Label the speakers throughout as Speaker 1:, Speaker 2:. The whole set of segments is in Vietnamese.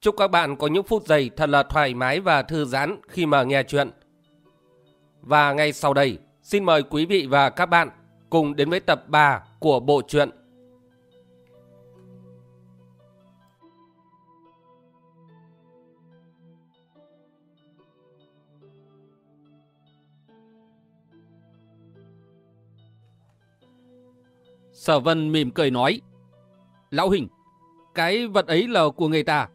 Speaker 1: Chúc các bạn có những phút giây thật là thoải mái và thư giãn khi mà nghe chuyện. Và ngay sau đây, xin mời quý vị và các bạn cùng đến với tập 3 của bộ truyện
Speaker 2: Sở Vân mỉm cười nói. Lão Hình, cái vật ấy là của người ta.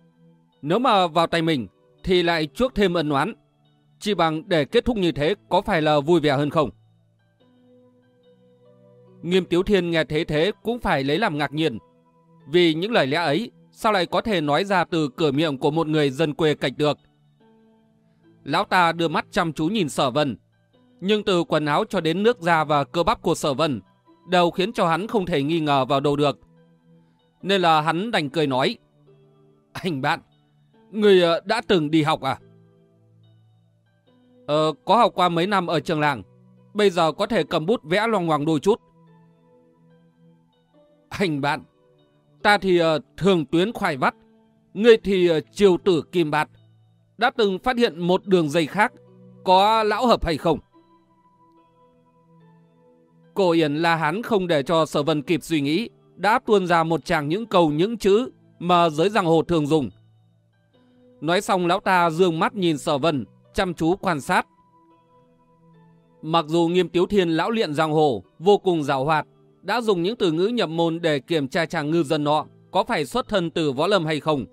Speaker 2: Nếu mà vào tay mình thì lại chuốc thêm ân oán. Chỉ bằng để kết thúc như thế có phải là vui vẻ hơn không? Nghiêm Tiếu Thiên nghe thế thế cũng phải lấy làm ngạc nhiên. Vì những lời lẽ ấy sao lại có thể nói ra từ cửa miệng của một người dân quê cạch được? Lão ta đưa mắt chăm chú nhìn sở vân. Nhưng từ quần áo cho đến nước da và cơ bắp của sở vân đều khiến cho hắn không thể nghi ngờ vào đâu được. Nên là hắn đành cười nói. Anh bạn, người ờ, đã từng đi học à? Ờ, có học qua mấy năm ở trường làng. Bây giờ có thể cầm bút vẽ loằng ngoằng đôi chút. Anh bạn, ta thì uh, thường tuyến khoai vắt, người thì uh, triều tử kim bạt. Đã từng phát hiện một đường dây khác, có lão hợp hay không? Cổ Yển La Hán không để cho Sở Vân kịp suy nghĩ, đã tuôn ra một tràng những câu những chữ mà giới giang hồ thường dùng. Nói xong lão ta dương mắt nhìn Sở Vân, chăm chú quan sát. Mặc dù Nghiêm Tiếu Thiên lão luyện giang hồ vô cùng rào hoạt, đã dùng những từ ngữ nhập môn để kiểm tra chàng ngư dân nọ có phải xuất thân từ võ lâm hay không.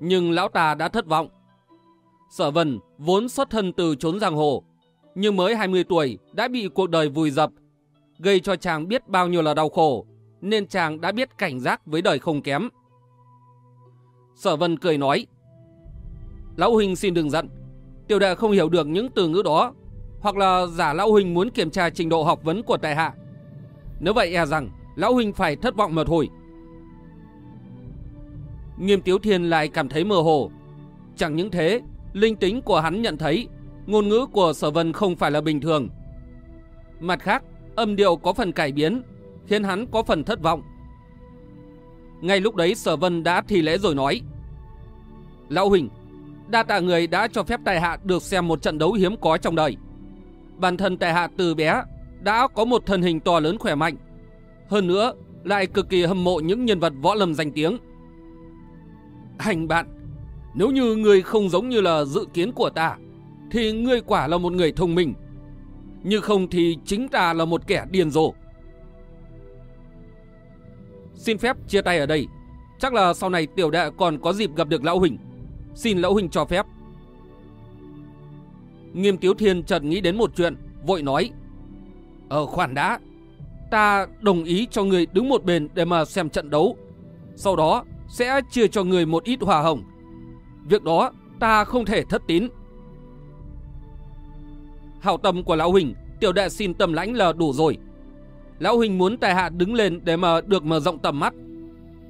Speaker 2: Nhưng lão ta đã thất vọng. Sở Vân vốn xuất thân từ trốn giang hồ, nhưng mới 20 tuổi đã bị cuộc đời vùi dập, gây cho chàng biết bao nhiêu là đau khổ, nên chàng đã biết cảnh giác với đời không kém. Sở Vân cười nói, Lão Huynh xin đừng giận, tiểu đệ không hiểu được những từ ngữ đó, hoặc là giả Lão Huynh muốn kiểm tra trình độ học vấn của tại hạ. Nếu vậy e rằng Lão Huynh phải thất vọng mà thôi. Nghiêm Tiếu Thiên lại cảm thấy mơ hồ. Chẳng những thế, linh tính của hắn nhận thấy ngôn ngữ của sở vân không phải là bình thường. Mặt khác, âm điệu có phần cải biến, khiến hắn có phần thất vọng. Ngay lúc đấy sở vân đã thi lễ rồi nói. Lão Huỳnh, đa tạ người đã cho phép tài hạ được xem một trận đấu hiếm có trong đời. Bản thân tài hạ từ bé đã có một thân hình to lớn khỏe mạnh. Hơn nữa, lại cực kỳ hâm mộ những nhân vật võ lâm danh tiếng. Hành bạn, nếu như người không giống như là dự kiến của ta, thì ngươi quả là một người thông minh. Như không thì chính ta là một kẻ điên rồ. Xin phép chia tay ở đây. Chắc là sau này tiểu đệ còn có dịp gặp được Lão Huỳnh. Xin Lão huynh cho phép. Nghiêm Tiếu Thiên chợt nghĩ đến một chuyện, vội nói. Ờ, Ở khoản đã, ta đồng ý cho người đứng một bên để mà xem trận đấu. Sau đó sẽ chia cho người một ít hòa hồng. Việc đó ta không thể thất tín. Hảo tâm của Lão Huỳnh, tiểu đệ xin tầm lãnh là đủ rồi. Lão Huỳnh muốn tài hạ đứng lên để mà được mở rộng tầm mắt.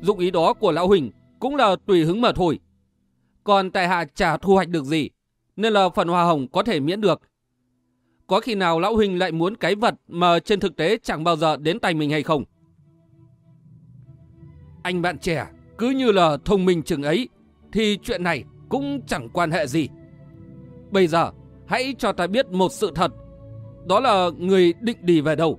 Speaker 2: Dụng ý đó của Lão Huỳnh cũng là tùy hứng mà thôi. Còn tại hạ chả thu hoạch được gì, nên là phần hoa hồng có thể miễn được. Có khi nào Lão huynh lại muốn cái vật mà trên thực tế chẳng bao giờ đến tay mình hay không? Anh bạn trẻ, cứ như là thông minh chừng ấy, thì chuyện này cũng chẳng quan hệ gì. Bây giờ, hãy cho ta biết một sự thật. Đó là người định đi về đâu.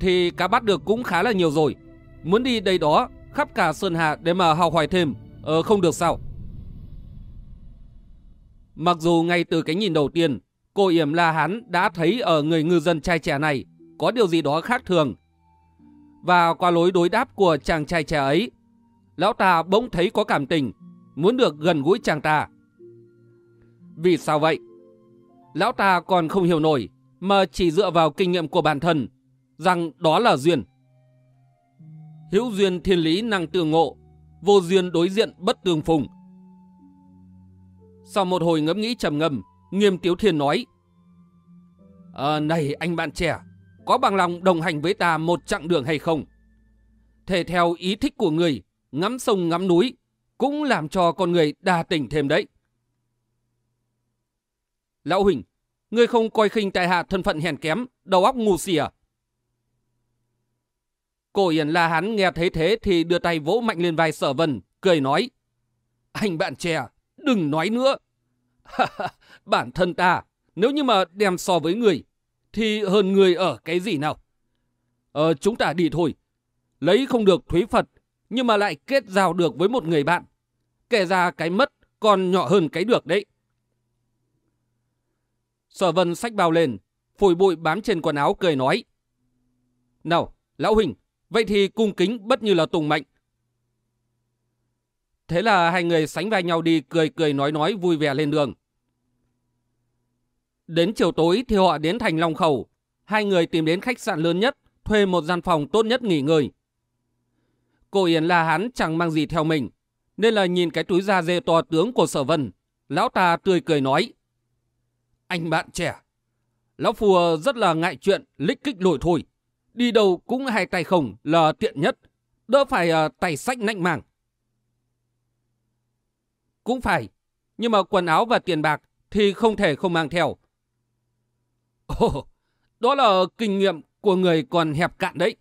Speaker 2: Thì cá bắt được cũng khá là nhiều rồi. Muốn đi đây đó, khắp cả Sơn Hà để mà học hỏi thêm, ờ, không được sao. Mặc dù ngay từ cái nhìn đầu tiên, cô Yểm La Hán đã thấy ở người ngư dân trai trẻ này có điều gì đó khác thường. Và qua lối đối đáp của chàng trai trẻ ấy, lão ta bỗng thấy có cảm tình, muốn được gần gũi chàng ta. Vì sao vậy? Lão ta còn không hiểu nổi, mà chỉ dựa vào kinh nghiệm của bản thân, rằng đó là duyên. Hữu duyên thiên lý năng tự ngộ, vô duyên đối diện bất tương phùng, Sau một hồi ngẫm nghĩ trầm ngâm, Nghiêm Tiếu Thiên nói. À, này anh bạn trẻ, có bằng lòng đồng hành với ta một chặng đường hay không? Thể theo ý thích của người, ngắm sông ngắm núi, cũng làm cho con người đa tình thêm đấy. Lão Huỳnh, ngươi không coi khinh tại hạ thân phận hèn kém, đầu óc ngu xì à? Cổ Yển La Hán nghe thấy thế thì đưa tay vỗ mạnh lên vai sở vân, cười nói. Anh bạn trẻ, đừng nói nữa. Bản thân ta, nếu như mà đem so với người, thì hơn người ở cái gì nào? Ờ, chúng ta đi thôi. Lấy không được thúy Phật, nhưng mà lại kết giao được với một người bạn. Kể ra cái mất còn nhỏ hơn cái được đấy. Sở vân sách bao lên, phủi bụi bám trên quần áo cười nói. Nào, lão huynh, vậy thì cung kính bất như là tùng mệnh. Thế là hai người sánh vai nhau đi cười cười nói nói vui vẻ lên đường. Đến chiều tối thì họ đến thành Long Khẩu. Hai người tìm đến khách sạn lớn nhất, thuê một gian phòng tốt nhất nghỉ ngơi. Cô Yến là hắn chẳng mang gì theo mình, nên là nhìn cái túi da dê to tướng của sở vân. Lão ta tươi cười nói. Anh bạn trẻ, lão phù rất là ngại chuyện, lích kích lội thôi. Đi đâu cũng hai tay không là tiện nhất, đỡ phải uh, tay sách nạnh màng. Cũng phải, nhưng mà quần áo và tiền bạc thì không thể không mang theo. Ồ, đó là kinh nghiệm của người còn hẹp cạn đấy.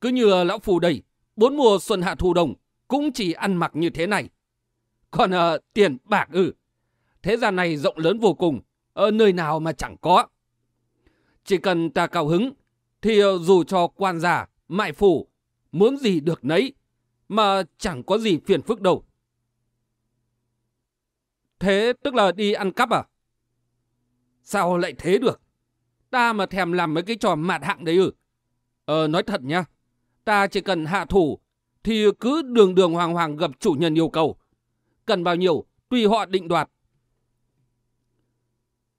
Speaker 2: Cứ như lão phù đầy bốn mùa xuân hạ thu đông cũng chỉ ăn mặc như thế này. Còn uh, tiền bạc ư, thế gian này rộng lớn vô cùng, ở nơi nào mà chẳng có. Chỉ cần ta cao hứng, thì ờ, dù cho quan giả, mại phủ, muốn gì được nấy, mà chẳng có gì phiền phức đâu. Thế tức là đi ăn cắp à? Sao lại thế được? Ta mà thèm làm mấy cái trò mạt hạng đấy ư? Ờ, nói thật nhá. Ta chỉ cần hạ thủ, thì cứ đường đường hoàng hoàng gặp chủ nhân yêu cầu. Cần bao nhiêu, tùy họ định đoạt.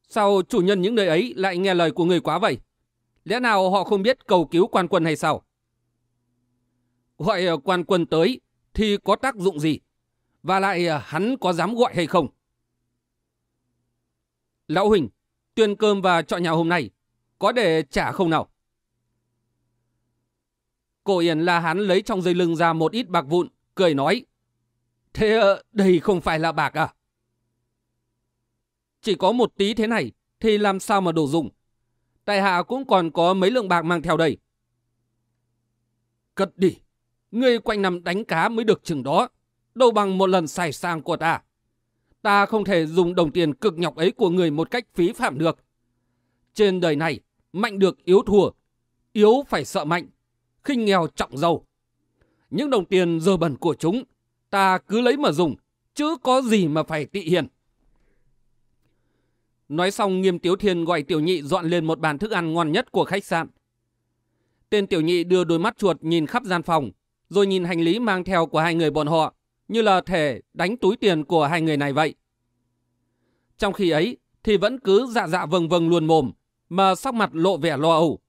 Speaker 2: Sao chủ nhân những nơi ấy lại nghe lời của người quá vậy? Lẽ nào họ không biết cầu cứu quan quân hay sao? Gọi ờ, quan quân tới thì có tác dụng gì? Và lại ờ, hắn có dám gọi hay không? Lão Huỳnh, tuyên cơm và chọn nhà hôm nay, có để trả không nào? Cổ Yển là hắn lấy trong dây lưng ra một ít bạc vụn, cười nói. Thế ờ, đây không phải là bạc à? Chỉ có một tí thế này, thì làm sao mà đủ dùng? Tại hạ cũng còn có mấy lượng bạc mang theo đây. Cất đi, ngươi quanh năm đánh cá mới được chừng đó, đâu bằng một lần xài sang của ta. Ta không thể dùng đồng tiền cực nhọc ấy của người một cách phí phạm được. Trên đời này, mạnh được yếu thua. Yếu phải sợ mạnh, khinh nghèo trọng giàu. Những đồng tiền dơ bẩn của chúng, ta cứ lấy mà dùng, chứ có gì mà phải tị hiền. Nói xong nghiêm tiếu thiên gọi tiểu nhị dọn lên một bàn thức ăn ngon nhất của khách sạn. Tên tiểu nhị đưa đôi mắt chuột nhìn khắp gian phòng, rồi nhìn hành lý mang theo của hai người bọn họ, như là thể đánh túi tiền của hai người này vậy. Trong khi ấy thì vẫn cứ dạ dạ vâng vâng luôn mồm, mà sắc mặt lộ vẻ lo âu.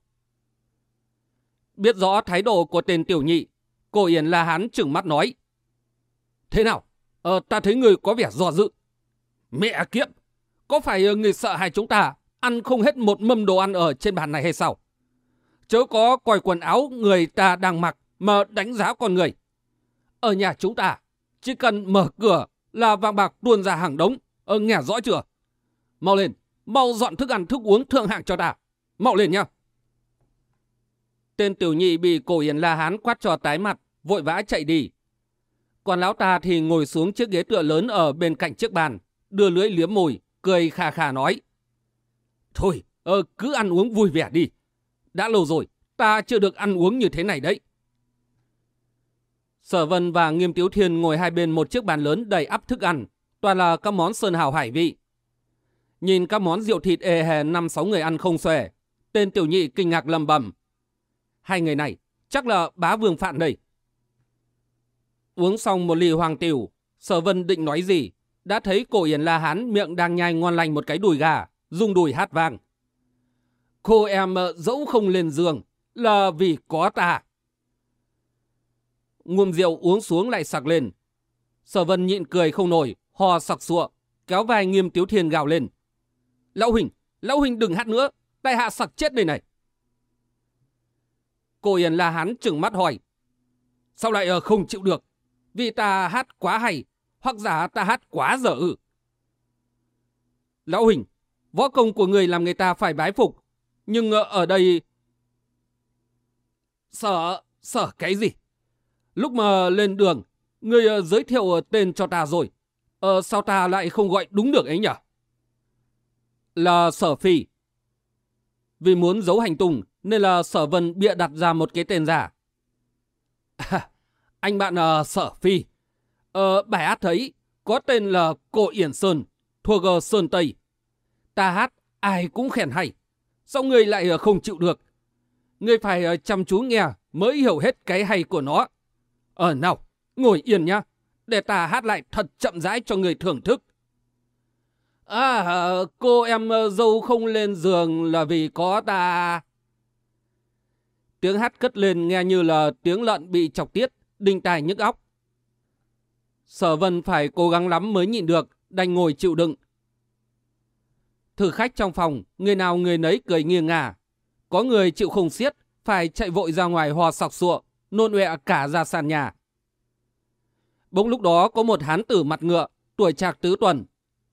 Speaker 2: Biết rõ thái độ của tên tiểu nhị, Cổ Yến là Hán trừng mắt nói. Thế nào? Ờ, ta thấy người có vẻ do dự. Mẹ kiếp! Có phải ờ, người sợ hai chúng ta ăn không hết một mâm đồ ăn ở trên bàn này hay sao? Chớ có coi quần áo người ta đang mặc mà đánh giá con người. Ở nhà chúng ta, chỉ cần mở cửa là vàng bạc tuôn ra hàng đống. ở nghe rõ chưa? Mau lên, mau dọn thức ăn thức uống thượng hạng cho ta. Mau lên nhá. Tên tiểu nhị bị cổ yến la hán quát cho tái mặt, vội vã chạy đi. Còn lão ta thì ngồi xuống chiếc ghế tựa lớn ở bên cạnh chiếc bàn, đưa lưỡi liếm môi, cười khà khà nói. Thôi, ờ, cứ ăn uống vui vẻ đi. Đã lâu rồi, ta chưa được ăn uống như thế này đấy. Sở Vân và Nghiêm Tiếu Thiên ngồi hai bên một chiếc bàn lớn đầy ắp thức ăn, toàn là các món sơn hào hải vị. Nhìn các món rượu thịt ê hề năm sáu người ăn không xòe, tên tiểu nhị kinh ngạc lầm bầm. Hai người này chắc là bá vương phạn đây. Uống xong một ly hoàng tiểu, Sở Vân định nói gì, đã thấy cổ Yến La Hán miệng đang nhai ngon lành một cái đùi gà, dùng đùi hát vang. Cô em ờ, dẫu không lên giường là vì có ta. Ngụm rượu uống xuống lại sặc lên. Sở Vân nhịn cười không nổi, hò sặc sụa, kéo vai nghiêm tiếu thiên gào lên. Lão Huỳnh, Lão Huỳnh đừng hát nữa, đại hạ sặc chết đây này. Cô Yên La Hán trừng mắt hỏi. Sao lại ờ, không chịu được? Vì ta hát quá hay, hoặc giả ta hát quá dở ư? Lão Huỳnh, võ công của người làm người ta phải bái phục. Nhưng ờ, ở đây... Sợ, sợ cái gì? Lúc mà lên đường, người ờ, giới thiệu tên cho ta rồi. Ờ, sao ta lại không gọi đúng được ấy nhỉ? Là sở phi. Vì muốn giấu hành tung nên là sở vân bịa đặt ra một cái tên giả. À, anh bạn uh, sở phi. Ờ, bài hát thấy có tên là Cổ Yển Sơn, thuộc ở Sơn Tây. Ta hát ai cũng khen hay. Sao người lại ờ, không chịu được? Người phải ờ, chăm chú nghe mới hiểu hết cái hay của nó. Ờ nào, ngồi yên nhá, để ta hát lại thật chậm rãi cho người thưởng thức. À, ờ, cô em dâu không lên giường là vì có ta. Tiếng hát cất lên nghe như là tiếng lợn bị chọc tiết, đinh tai nhức óc. Sở vân phải cố gắng lắm mới nhịn được, đành ngồi chịu đựng. Thử khách trong phòng, người nào người nấy cười nghiêng ngả. Có người chịu không xiết, phải chạy vội ra ngoài hò sọc sụa, nôn ọe cả ra sàn nhà. Bỗng lúc đó có một hán tử mặt ngựa, tuổi trạc tứ tuần,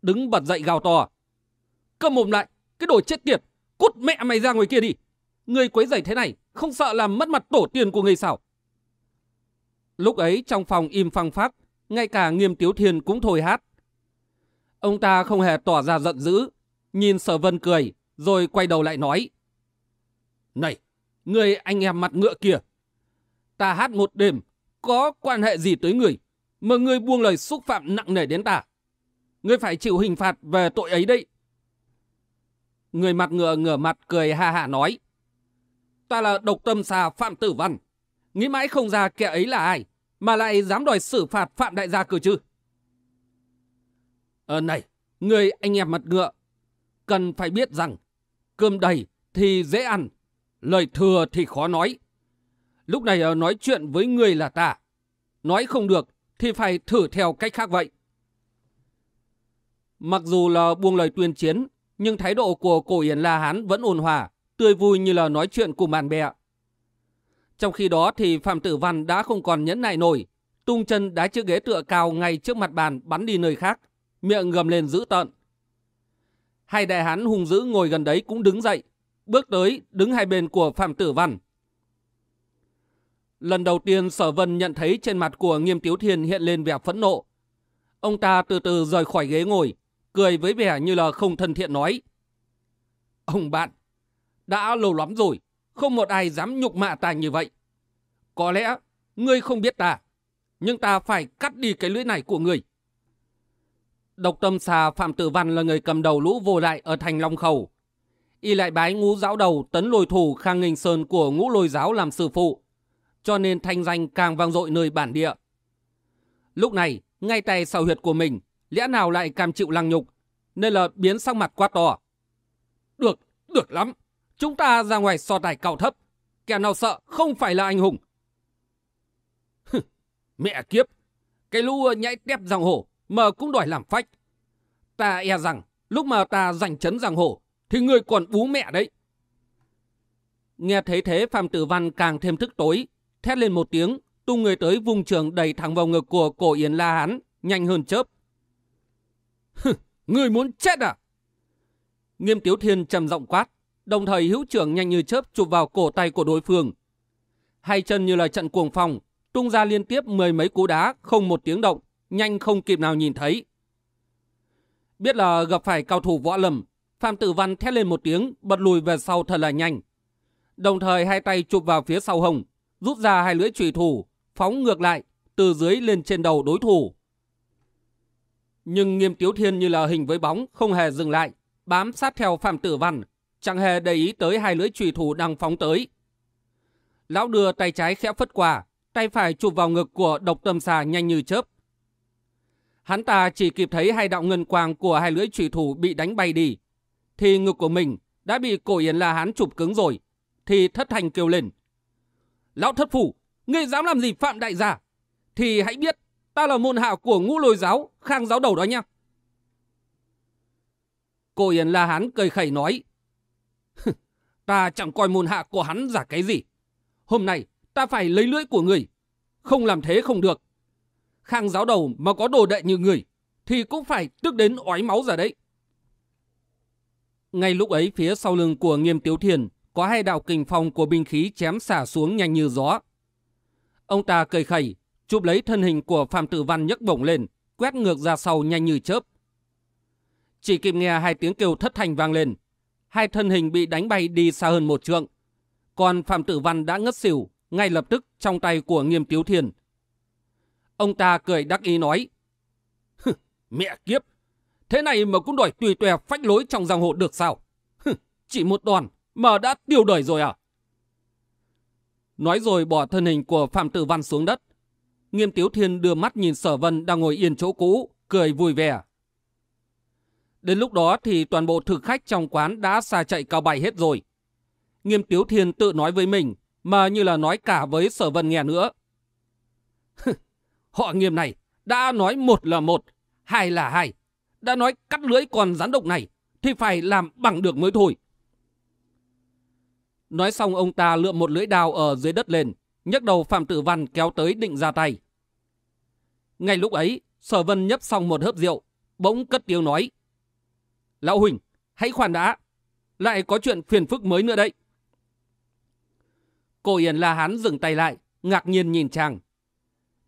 Speaker 2: đứng bật dậy gào to. Cầm mồm lại, cái đồ chết tiệt, cút mẹ mày ra ngoài kia đi. Người quấy rầy thế này, không sợ làm mất mặt tổ tiên của người sao? Lúc ấy trong phòng im phăng phắc, ngay cả nghiêm tiếu thiên cũng thôi hát. Ông ta không hề tỏ ra giận dữ, nhìn sở vân cười, rồi quay đầu lại nói. Này, người anh em mặt ngựa kìa, ta hát một đêm, có quan hệ gì tới người, mà người buông lời xúc phạm nặng nề đến ta. người phải chịu hình phạt về tội ấy đấy. Người mặt ngựa ngửa mặt cười ha hạ nói. Ta là độc tâm xà Phạm Tử Văn. Nghĩ mãi không ra kẻ ấy là ai, mà lại dám đòi xử phạt Phạm Đại gia cử chứ. Ờ này, người anh em mặt ngựa, cần phải biết rằng cơm đầy thì dễ ăn, lời thừa thì khó nói. Lúc này ờ, nói chuyện với người là ta. Nói không được thì phải thử theo cách khác vậy. Mặc dù là buông lời tuyên chiến, nhưng thái độ của cổ Yến La Hán vẫn ôn hòa, tươi vui như là nói chuyện cùng bạn bè. Trong khi đó thì Phạm Tử Văn đã không còn nhẫn nại nổi, tung chân đá chiếc ghế tựa cao ngay trước mặt bàn bắn đi nơi khác, miệng gầm lên dữ tợn. Hai đại hán hung dữ ngồi gần đấy cũng đứng dậy, bước tới đứng hai bên của Phạm Tử Văn. Lần đầu tiên Sở Vân nhận thấy trên mặt của Nghiêm Tiếu Thiên hiện lên vẻ phẫn nộ. Ông ta từ từ rời khỏi ghế ngồi, cười với vẻ như là không thân thiện nói. Ông bạn, đã lâu lắm rồi, không một ai dám nhục mạ ta như vậy. Có lẽ ngươi không biết ta, nhưng ta phải cắt đi cái lưỡi này của ngươi. Độc tâm xà Phạm Tử Văn là người cầm đầu lũ vô lại ở thành Long Khẩu. Y lại bái ngũ giáo đầu tấn lôi thủ Khang Nghinh Sơn của ngũ lôi giáo làm sư phụ, cho nên thanh danh càng vang dội nơi bản địa. Lúc này, ngay tay sau huyệt của mình, lẽ nào lại cam chịu lăng nhục, nên là biến sắc mặt quá to. Được, được lắm, chúng ta ra ngoài so tài cao thấp, kẻ nào sợ không phải là anh hùng. Mẹ kiếp, cái lũ nhảy tép giang hồ mà cũng đòi làm phách. Ta e rằng lúc mà ta giành chấn giang hồ thì người còn bú mẹ đấy. Nghe thấy thế Phạm Tử Văn càng thêm thức tối, thét lên một tiếng, tung người tới vùng trường đầy thẳng vào ngực của cổ Yến La Hán, nhanh hơn chớp. Người muốn chết à? Nghiêm Tiếu Thiên trầm giọng quát, đồng thời hữu trưởng nhanh như chớp chụp vào cổ tay của đối phương. Hai chân như là trận cuồng phong, tung ra liên tiếp mười mấy cú đá, không một tiếng động, nhanh không kịp nào nhìn thấy. Biết là gặp phải cao thủ võ lầm, Phạm Tử Văn thét lên một tiếng, bật lùi về sau thật là nhanh. Đồng thời hai tay chụp vào phía sau hồng, rút ra hai lưỡi chùy thủ, phóng ngược lại, từ dưới lên trên đầu đối thủ. Nhưng nghiêm tiếu thiên như là hình với bóng, không hề dừng lại, bám sát theo Phạm Tử Văn, chẳng hề để ý tới hai lưỡi trùy thủ đang phóng tới. Lão đưa tay trái khẽ phất qua, tay phải chụp vào ngực của độc tâm xà nhanh như chớp. Hắn ta chỉ kịp thấy hai đạo ngân quang của hai lưỡi trùy thủ bị đánh bay đi, thì ngực của mình đã bị cổ yến la hán chụp cứng rồi, thì thất thành kêu lên. Lão thất phủ, ngươi dám làm gì phạm đại gia? Thì hãy biết, ta là môn hạ của ngũ lôi giáo, khang giáo đầu đó nha. Cô Yến La Hán cười khẩy nói. ta chẳng coi môn hạ của hắn giả cái gì. Hôm nay ta phải lấy lưỡi của người. Không làm thế không được. Khang giáo đầu mà có đồ đệ như người thì cũng phải tức đến ói máu ra đấy. Ngay lúc ấy phía sau lưng của nghiêm tiếu thiền có hai đạo kình phong của binh khí chém xả xuống nhanh như gió. Ông ta cười khẩy, chụp lấy thân hình của Phạm Tử Văn nhấc bổng lên, quét ngược ra sau nhanh như chớp. Chỉ kịp nghe hai tiếng kêu thất thành vang lên, hai thân hình bị đánh bay đi xa hơn một trượng. Còn Phạm Tử Văn đã ngất xỉu, ngay lập tức trong tay của Nghiêm Tiếu Thiền. Ông ta cười đắc ý nói, Mẹ kiếp, thế này mà cũng đòi tùy tòe phách lối trong giang hồ được sao? Chỉ một đòn mà đã tiêu đời rồi à? Nói rồi bỏ thân hình của Phạm Tử Văn xuống đất. Nghiêm Tiếu Thiên đưa mắt nhìn Sở Vân đang ngồi yên chỗ cũ, cười vui vẻ. Đến lúc đó thì toàn bộ thực khách trong quán đã xa chạy cao bay hết rồi. Nghiêm Tiếu Thiên tự nói với mình, mà như là nói cả với Sở Vân nghe nữa. Họ nghiêm này đã nói một là một, hai là hai. Đã nói cắt lưỡi con rắn độc này thì phải làm bằng được mới thôi. Nói xong ông ta lượm một lưỡi đào ở dưới đất lên, nhấc đầu Phạm Tử Văn kéo tới định ra tay. Ngay lúc ấy, Sở Vân nhấp xong một hớp rượu, bỗng cất tiếng nói. Lão Huỳnh, hãy khoan đã, lại có chuyện phiền phức mới nữa đấy. Cô Yên La Hán dừng tay lại, ngạc nhiên nhìn chàng.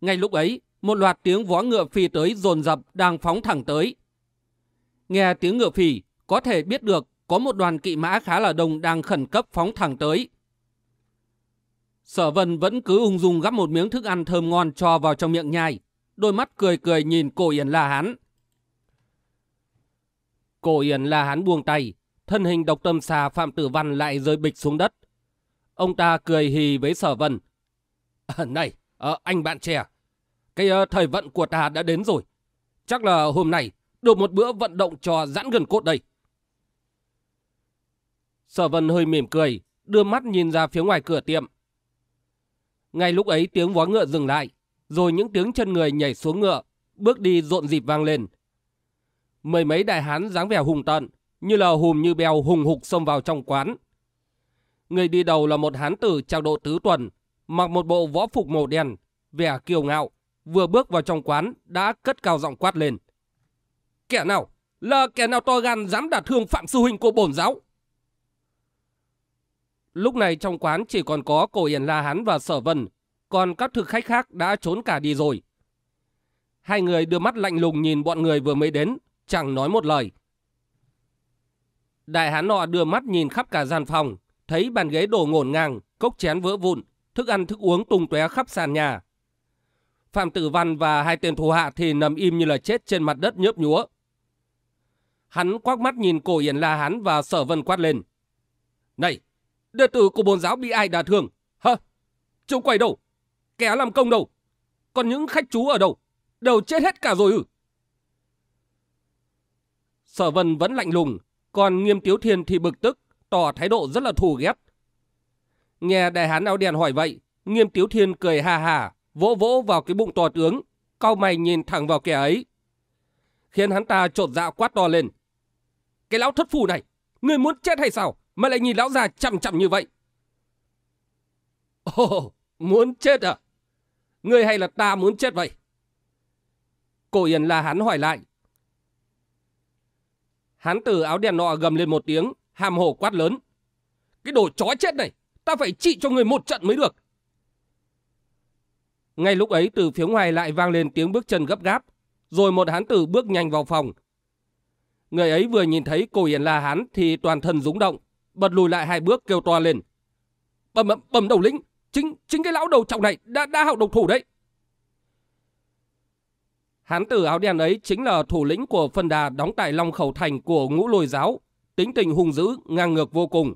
Speaker 2: Ngay lúc ấy, một loạt tiếng vó ngựa phi tới dồn dập đang phóng thẳng tới. Nghe tiếng ngựa phì, có thể biết được có một đoàn kỵ mã khá là đông đang khẩn cấp phóng thẳng tới. Sở vân vẫn cứ ung dung gắp một miếng thức ăn thơm ngon cho vào trong miệng nhai, đôi mắt cười cười nhìn cổ Yên La Hán. Cổ yên La Hán buông tay, thân hình độc tâm xà Phạm Tử Văn lại rơi bịch xuống đất. Ông ta cười hì với sở vân. À, này, à, anh bạn trẻ, cái ờ, thời vận của ta đã đến rồi. Chắc là hôm nay được một bữa vận động cho giãn gần cốt đây. Sở vân hơi mỉm cười, đưa mắt nhìn ra phía ngoài cửa tiệm. Ngay lúc ấy tiếng vó ngựa dừng lại, rồi những tiếng chân người nhảy xuống ngựa, bước đi rộn dịp vang lên. Mười mấy đại hán dáng vẻ hùng tận, như là hùm như bèo hùng hục xông vào trong quán. Người đi đầu là một hán tử trao độ tứ tuần, mặc một bộ võ phục màu đen, vẻ kiêu ngạo, vừa bước vào trong quán đã cất cao giọng quát lên. Kẻ nào? Là kẻ nào to gan dám đả thương phạm sư huynh của bổn giáo? Lúc này trong quán chỉ còn có cổ Yển La Hán và Sở Vân, còn các thực khách khác đã trốn cả đi rồi. Hai người đưa mắt lạnh lùng nhìn bọn người vừa mới đến, chẳng nói một lời. Đại hán nọ đưa mắt nhìn khắp cả gian phòng, thấy bàn ghế đổ ngổn ngang, cốc chén vỡ vụn, thức ăn thức uống tung tóe khắp sàn nhà. Phạm Tử Văn và hai tên thủ hạ thì nằm im như là chết trên mặt đất nhớp nhúa. Hắn quắc mắt nhìn cổ Yển La Hán và Sở Vân quát lên. Này, đệ tử của bồn giáo bị ai đả thương? Hả? Chúng quay đâu? Kẻ làm công đâu? Còn những khách chú ở đâu? Đều chết hết cả rồi ư? Sở Vân vẫn lạnh lùng, còn Nghiêm Tiếu Thiên thì bực tức, tỏ thái độ rất là thù ghét. Nghe đại hán áo đen hỏi vậy, Nghiêm Tiếu Thiên cười hà hà, vỗ vỗ vào cái bụng to tướng, cau mày nhìn thẳng vào kẻ ấy. Khiến hắn ta trột dạ quát to lên. Cái lão thất phù này, người muốn chết hay sao? Mà lại nhìn lão già chậm chậm như vậy. Ồ, muốn chết à? Người hay là ta muốn chết vậy? Cổ Yên là hắn hỏi lại hán tử áo đen nọ gầm lên một tiếng, hàm hồ quát lớn. Cái đồ chó chết này, ta phải trị cho người một trận mới được. Ngay lúc ấy từ phía ngoài lại vang lên tiếng bước chân gấp gáp, rồi một hán tử bước nhanh vào phòng. Người ấy vừa nhìn thấy cổ Hiền La Hán thì toàn thân rúng động, bật lùi lại hai bước kêu to lên. Bầm, bầm đầu lĩnh, chính chính cái lão đầu trọng này đã đã hậu độc thủ đấy. Hán tử áo đen ấy chính là thủ lĩnh của phân đà đóng tại Long Khẩu Thành của ngũ lôi giáo, tính tình hung dữ, ngang ngược vô cùng.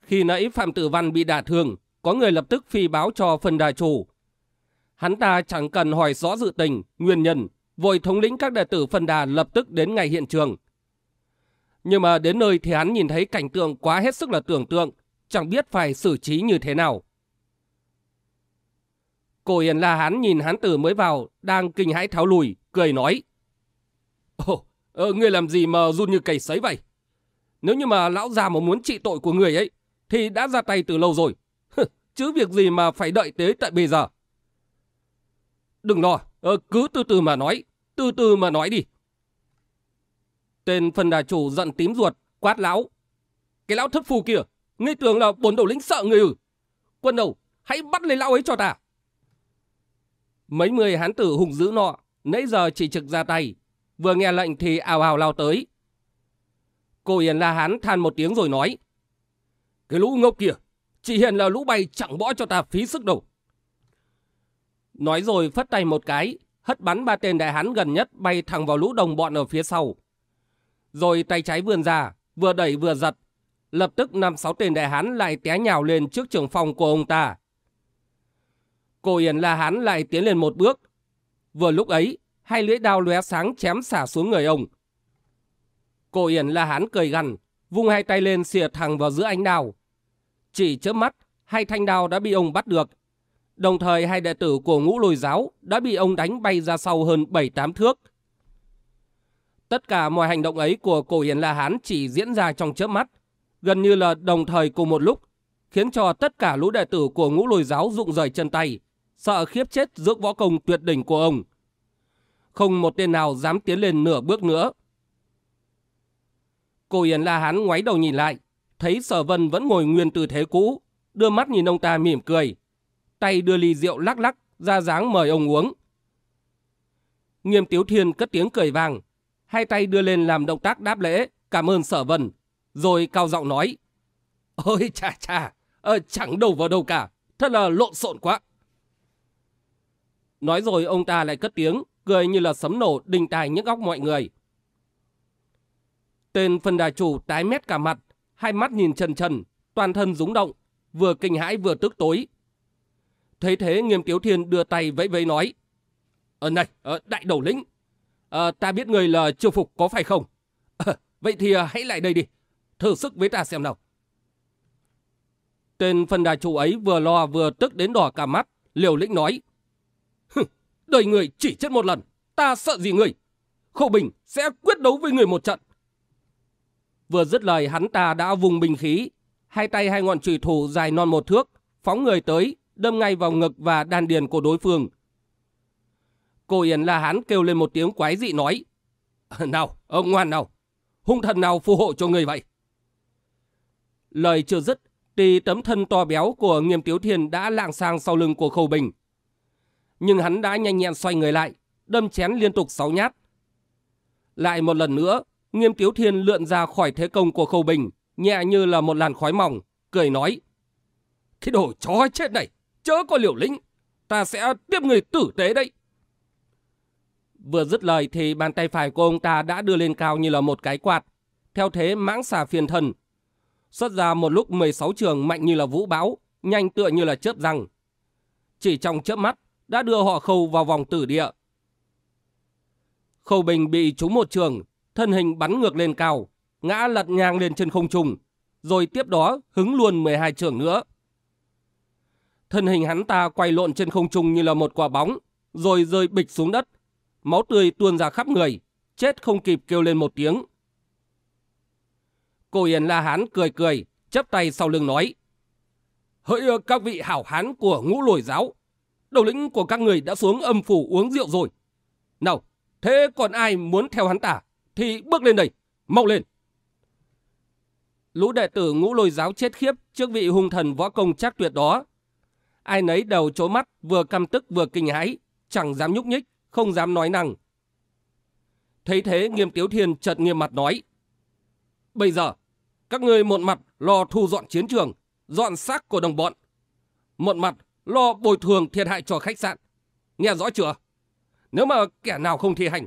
Speaker 2: Khi nãy Phạm Tử Văn bị đả thương, có người lập tức phi báo cho phân đà chủ. Hắn ta chẳng cần hỏi rõ dự tình, nguyên nhân, vội thống lĩnh các đệ tử phân đà lập tức đến ngay hiện trường. Nhưng mà đến nơi thì hắn nhìn thấy cảnh tượng quá hết sức là tưởng tượng, chẳng biết phải xử trí như thế nào. Cổ hiền La hắn nhìn hắn tử mới vào, đang kinh hãi tháo lùi, cười nói. Ồ,
Speaker 1: Ờ, ngươi làm gì mà run như cầy sấy vậy? Nếu như mà lão già mà muốn trị tội của người ấy, thì đã ra tay từ lâu rồi. Chứ việc gì mà phải đợi tới tận bây giờ. Đừng lo, ờ, cứ từ từ mà nói, từ từ mà nói đi. Tên phần đà chủ giận tím ruột, quát lão. Cái lão thất phù kia, ngươi tưởng là bốn đầu lĩnh sợ người ư. Quân đầu, hãy bắt lấy lão ấy cho ta. Mấy người hán tử hùng dữ nọ, nãy giờ chỉ trực ra tay. Vừa nghe lệnh thì ào ào lao tới. Cô Hiền La Hán than một tiếng rồi nói. Cái lũ ngốc kia, chỉ hiện là lũ bay chẳng bỏ cho ta phí sức đâu. Nói rồi phất tay một cái, hất bắn ba tên đại hán gần nhất bay thẳng vào lũ đồng bọn ở phía sau. Rồi tay trái vươn ra, vừa đẩy vừa giật. Lập tức năm sáu tên đại hán lại té nhào lên trước trường phòng của ông ta. Cô Yến La Hán lại tiến lên một bước. Vừa lúc ấy, hai lưỡi đao lóe sáng chém xả xuống người ông. Cô Yến La Hán cười gằn, vung hai tay lên xìa thẳng vào giữa ánh đao. Chỉ chớp mắt, hai thanh đao đã bị ông bắt được. Đồng thời hai đệ tử của ngũ lôi giáo đã bị ông đánh bay ra sau hơn 7-8 thước. Tất cả mọi hành động ấy của cổ Hiền La Hán chỉ diễn ra trong chớp mắt, gần như là đồng thời cùng một lúc, khiến cho tất cả lũ đệ tử của ngũ lôi giáo rụng rời chân tay, sợ khiếp chết trước võ công tuyệt đỉnh của ông. Không một tên nào dám tiến lên nửa bước nữa. Cô Yến La Hán ngoái đầu nhìn lại, thấy Sở Vân vẫn ngồi nguyên tư thế cũ, đưa mắt nhìn ông ta mỉm cười, tay đưa ly rượu lắc lắc, ra dáng mời ông uống. Nghiêm Tiếu Thiên cất tiếng cười vang, hai tay đưa lên làm động tác đáp lễ, cảm ơn Sở Vân, rồi cao giọng nói: "Ôi chà chà, ờ, chẳng đâu vào đâu cả, thật là lộn xộn quá." Nói rồi ông ta lại cất tiếng, cười như là sấm nổ đình tài những góc mọi người. Tên phần đà chủ tái mét cả mặt, hai mắt nhìn trần trần, toàn thân rúng động, vừa kinh hãi vừa tức tối. Thấy thế nghiêm tiếu thiên đưa tay vẫy vẫy nói. Ờ này, ờ, đại đầu lĩnh, ờ, ta biết người là chiêu phục có phải không? À, vậy thì ờ, hãy lại đây đi, thử sức với ta xem nào. Tên phần đà chủ ấy vừa lo vừa tức đến đỏ cả mắt, liều lĩnh nói. Đời người chỉ chết một lần, ta sợ gì người? Khâu Bình sẽ quyết đấu với người một trận. Vừa dứt lời hắn ta đã vùng bình khí, hai tay hai ngọn chùy thủ dài non một thước, phóng người tới, đâm ngay vào ngực và đan điền của đối phương. Cô Yến La Hán kêu lên một tiếng quái dị nói, Nào, ông ngoan nào, hung thần nào phù hộ cho người vậy? Lời chưa dứt, thì tấm thân to béo của nghiêm tiếu thiên đã lạng sang sau lưng của khâu bình. Nhưng hắn đã nhanh nhẹn xoay người lại, đâm chén liên tục sáu nhát. Lại một lần nữa, Nghiêm Tiếu Thiên lượn ra khỏi thế công của Khâu Bình, nhẹ như là một làn khói mỏng, cười nói. Cái đồ chó chết này, chớ có liều lĩnh, ta sẽ tiếp người tử tế đấy. Vừa dứt lời thì bàn tay phải của ông ta đã đưa lên cao như là một cái quạt, theo thế mãng xà phiền thần. Xuất ra một lúc 16 trường mạnh như là vũ bão, nhanh tựa như là chớp răng. Chỉ trong chớp mắt, đã đưa họ khâu vào vòng tử địa. Khâu Bình bị trúng một trường, thân hình bắn ngược lên cao, ngã lật nhang lên trên không trung, rồi tiếp đó hứng luôn 12 trường nữa. Thân hình hắn ta quay lộn trên không trung như là một quả bóng, rồi rơi bịch xuống đất. Máu tươi tuôn ra khắp người, chết không kịp kêu lên một tiếng. Cô Yên La Hán cười cười, chấp tay sau lưng nói. Hỡi các vị hảo hán của ngũ lồi giáo, đầu lĩnh của các người đã xuống âm phủ uống rượu rồi. Nào, thế còn ai muốn theo hắn ta? thì bước lên đây, mau lên. Lũ đệ tử ngũ lôi giáo chết khiếp trước vị hung thần võ công chắc tuyệt đó. Ai nấy đầu trố mắt, vừa căm tức vừa kinh hãi, chẳng dám nhúc nhích, không dám nói năng. Thấy thế nghiêm tiếu thiên chợt nghiêm mặt nói. Bây giờ, các ngươi một mặt lo thu dọn chiến trường, dọn xác của đồng bọn. Một mặt lo bồi thường thiệt hại cho khách sạn. Nghe rõ chưa? Nếu mà kẻ nào không thi hành,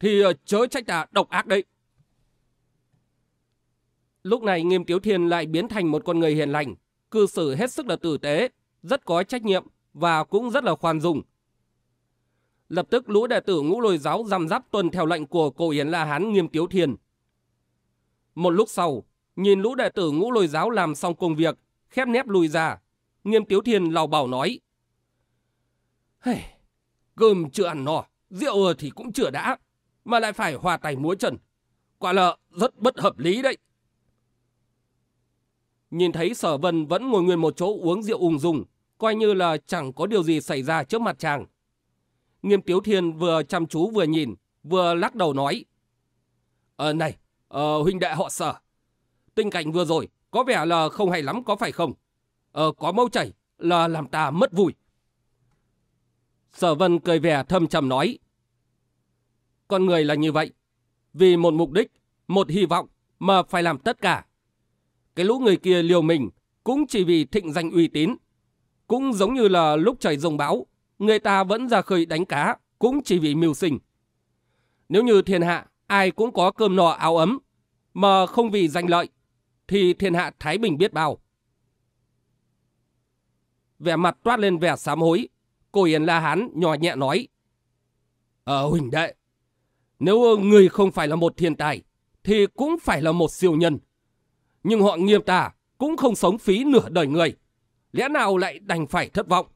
Speaker 1: thì ờ, chớ trách ta độc ác đấy. Lúc này Nghiêm Tiếu Thiên lại biến thành một con người hiền lành, cư xử hết sức là tử tế, rất có trách nhiệm và cũng rất là khoan dung. Lập tức lũ đệ tử ngũ lôi giáo giam giáp tuân theo lệnh của cổ Yến La Hán Nghiêm Tiếu Thiên. Một lúc sau, nhìn lũ đệ tử ngũ lôi giáo làm xong công việc, khép nép lùi ra, Nghiêm Tiếu Thiên lào bảo nói. Hey, cơm chưa ăn no, rượu thì cũng chưa đã. mà lại phải hòa tay múa trần, Quả là rất bất hợp lý đấy. Nhìn thấy sở vân vẫn ngồi nguyên một chỗ uống rượu ung dung, coi như là chẳng có điều gì xảy ra trước mặt chàng. Nghiêm Tiếu Thiên vừa chăm chú vừa nhìn, vừa lắc đầu nói. Ờ này, ờ, huynh đệ họ sở. Tình cảnh vừa rồi có vẻ là không hay lắm có phải không? Ờ, có mâu chảy là làm ta mất vui. Sở Vân cười vẻ thâm trầm nói. Con người là như vậy. Vì một mục đích, một hy vọng mà phải làm tất cả. Cái lũ người kia liều mình cũng chỉ vì thịnh danh uy tín. Cũng giống như là lúc trời rồng bão, người ta vẫn ra khơi đánh cá cũng chỉ vì mưu sinh. Nếu như thiên hạ ai cũng có cơm no áo ấm, mà không vì danh lợi, thì thiên hạ Thái Bình biết bao. Vẻ mặt toát lên vẻ sám hối, cô Yến La Hán nhỏ nhẹ nói. Ờ huỳnh đệ, nếu người không phải là một thiên tài, thì cũng phải là một siêu nhân. Nhưng họ nghiêm ta cũng không sống phí nửa đời người. Lẽ nào lại đành phải thất vọng?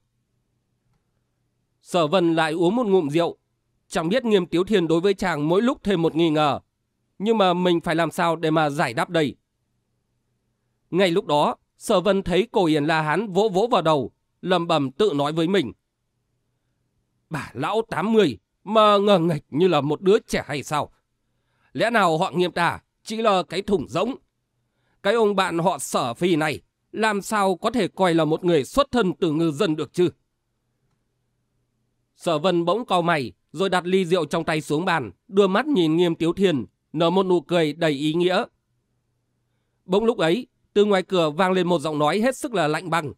Speaker 1: Sở Vân lại uống một ngụm rượu. Chẳng biết nghiêm tiếu thiên đối với chàng mỗi lúc thêm một nghi ngờ. Nhưng mà mình phải làm sao để mà giải đáp đây? Ngay lúc đó, Sở Vân thấy cổ Yển La Hán vỗ vỗ vào đầu, lầm bầm tự nói với mình. Bà lão 80 mà ngờ nghịch như là một đứa trẻ hay sao? Lẽ nào họ nghiêm ta chỉ là cái thùng rỗng? Cái ông bạn họ sở phi này làm sao có thể coi là một người xuất thân từ ngư dân được chứ? Sở vân bỗng cau mày, rồi đặt ly rượu trong tay xuống bàn, đưa mắt nhìn nghiêm tiếu thiên, nở một nụ cười đầy ý nghĩa. Bỗng lúc ấy, từ ngoài cửa vang lên một giọng nói hết sức là lạnh băng.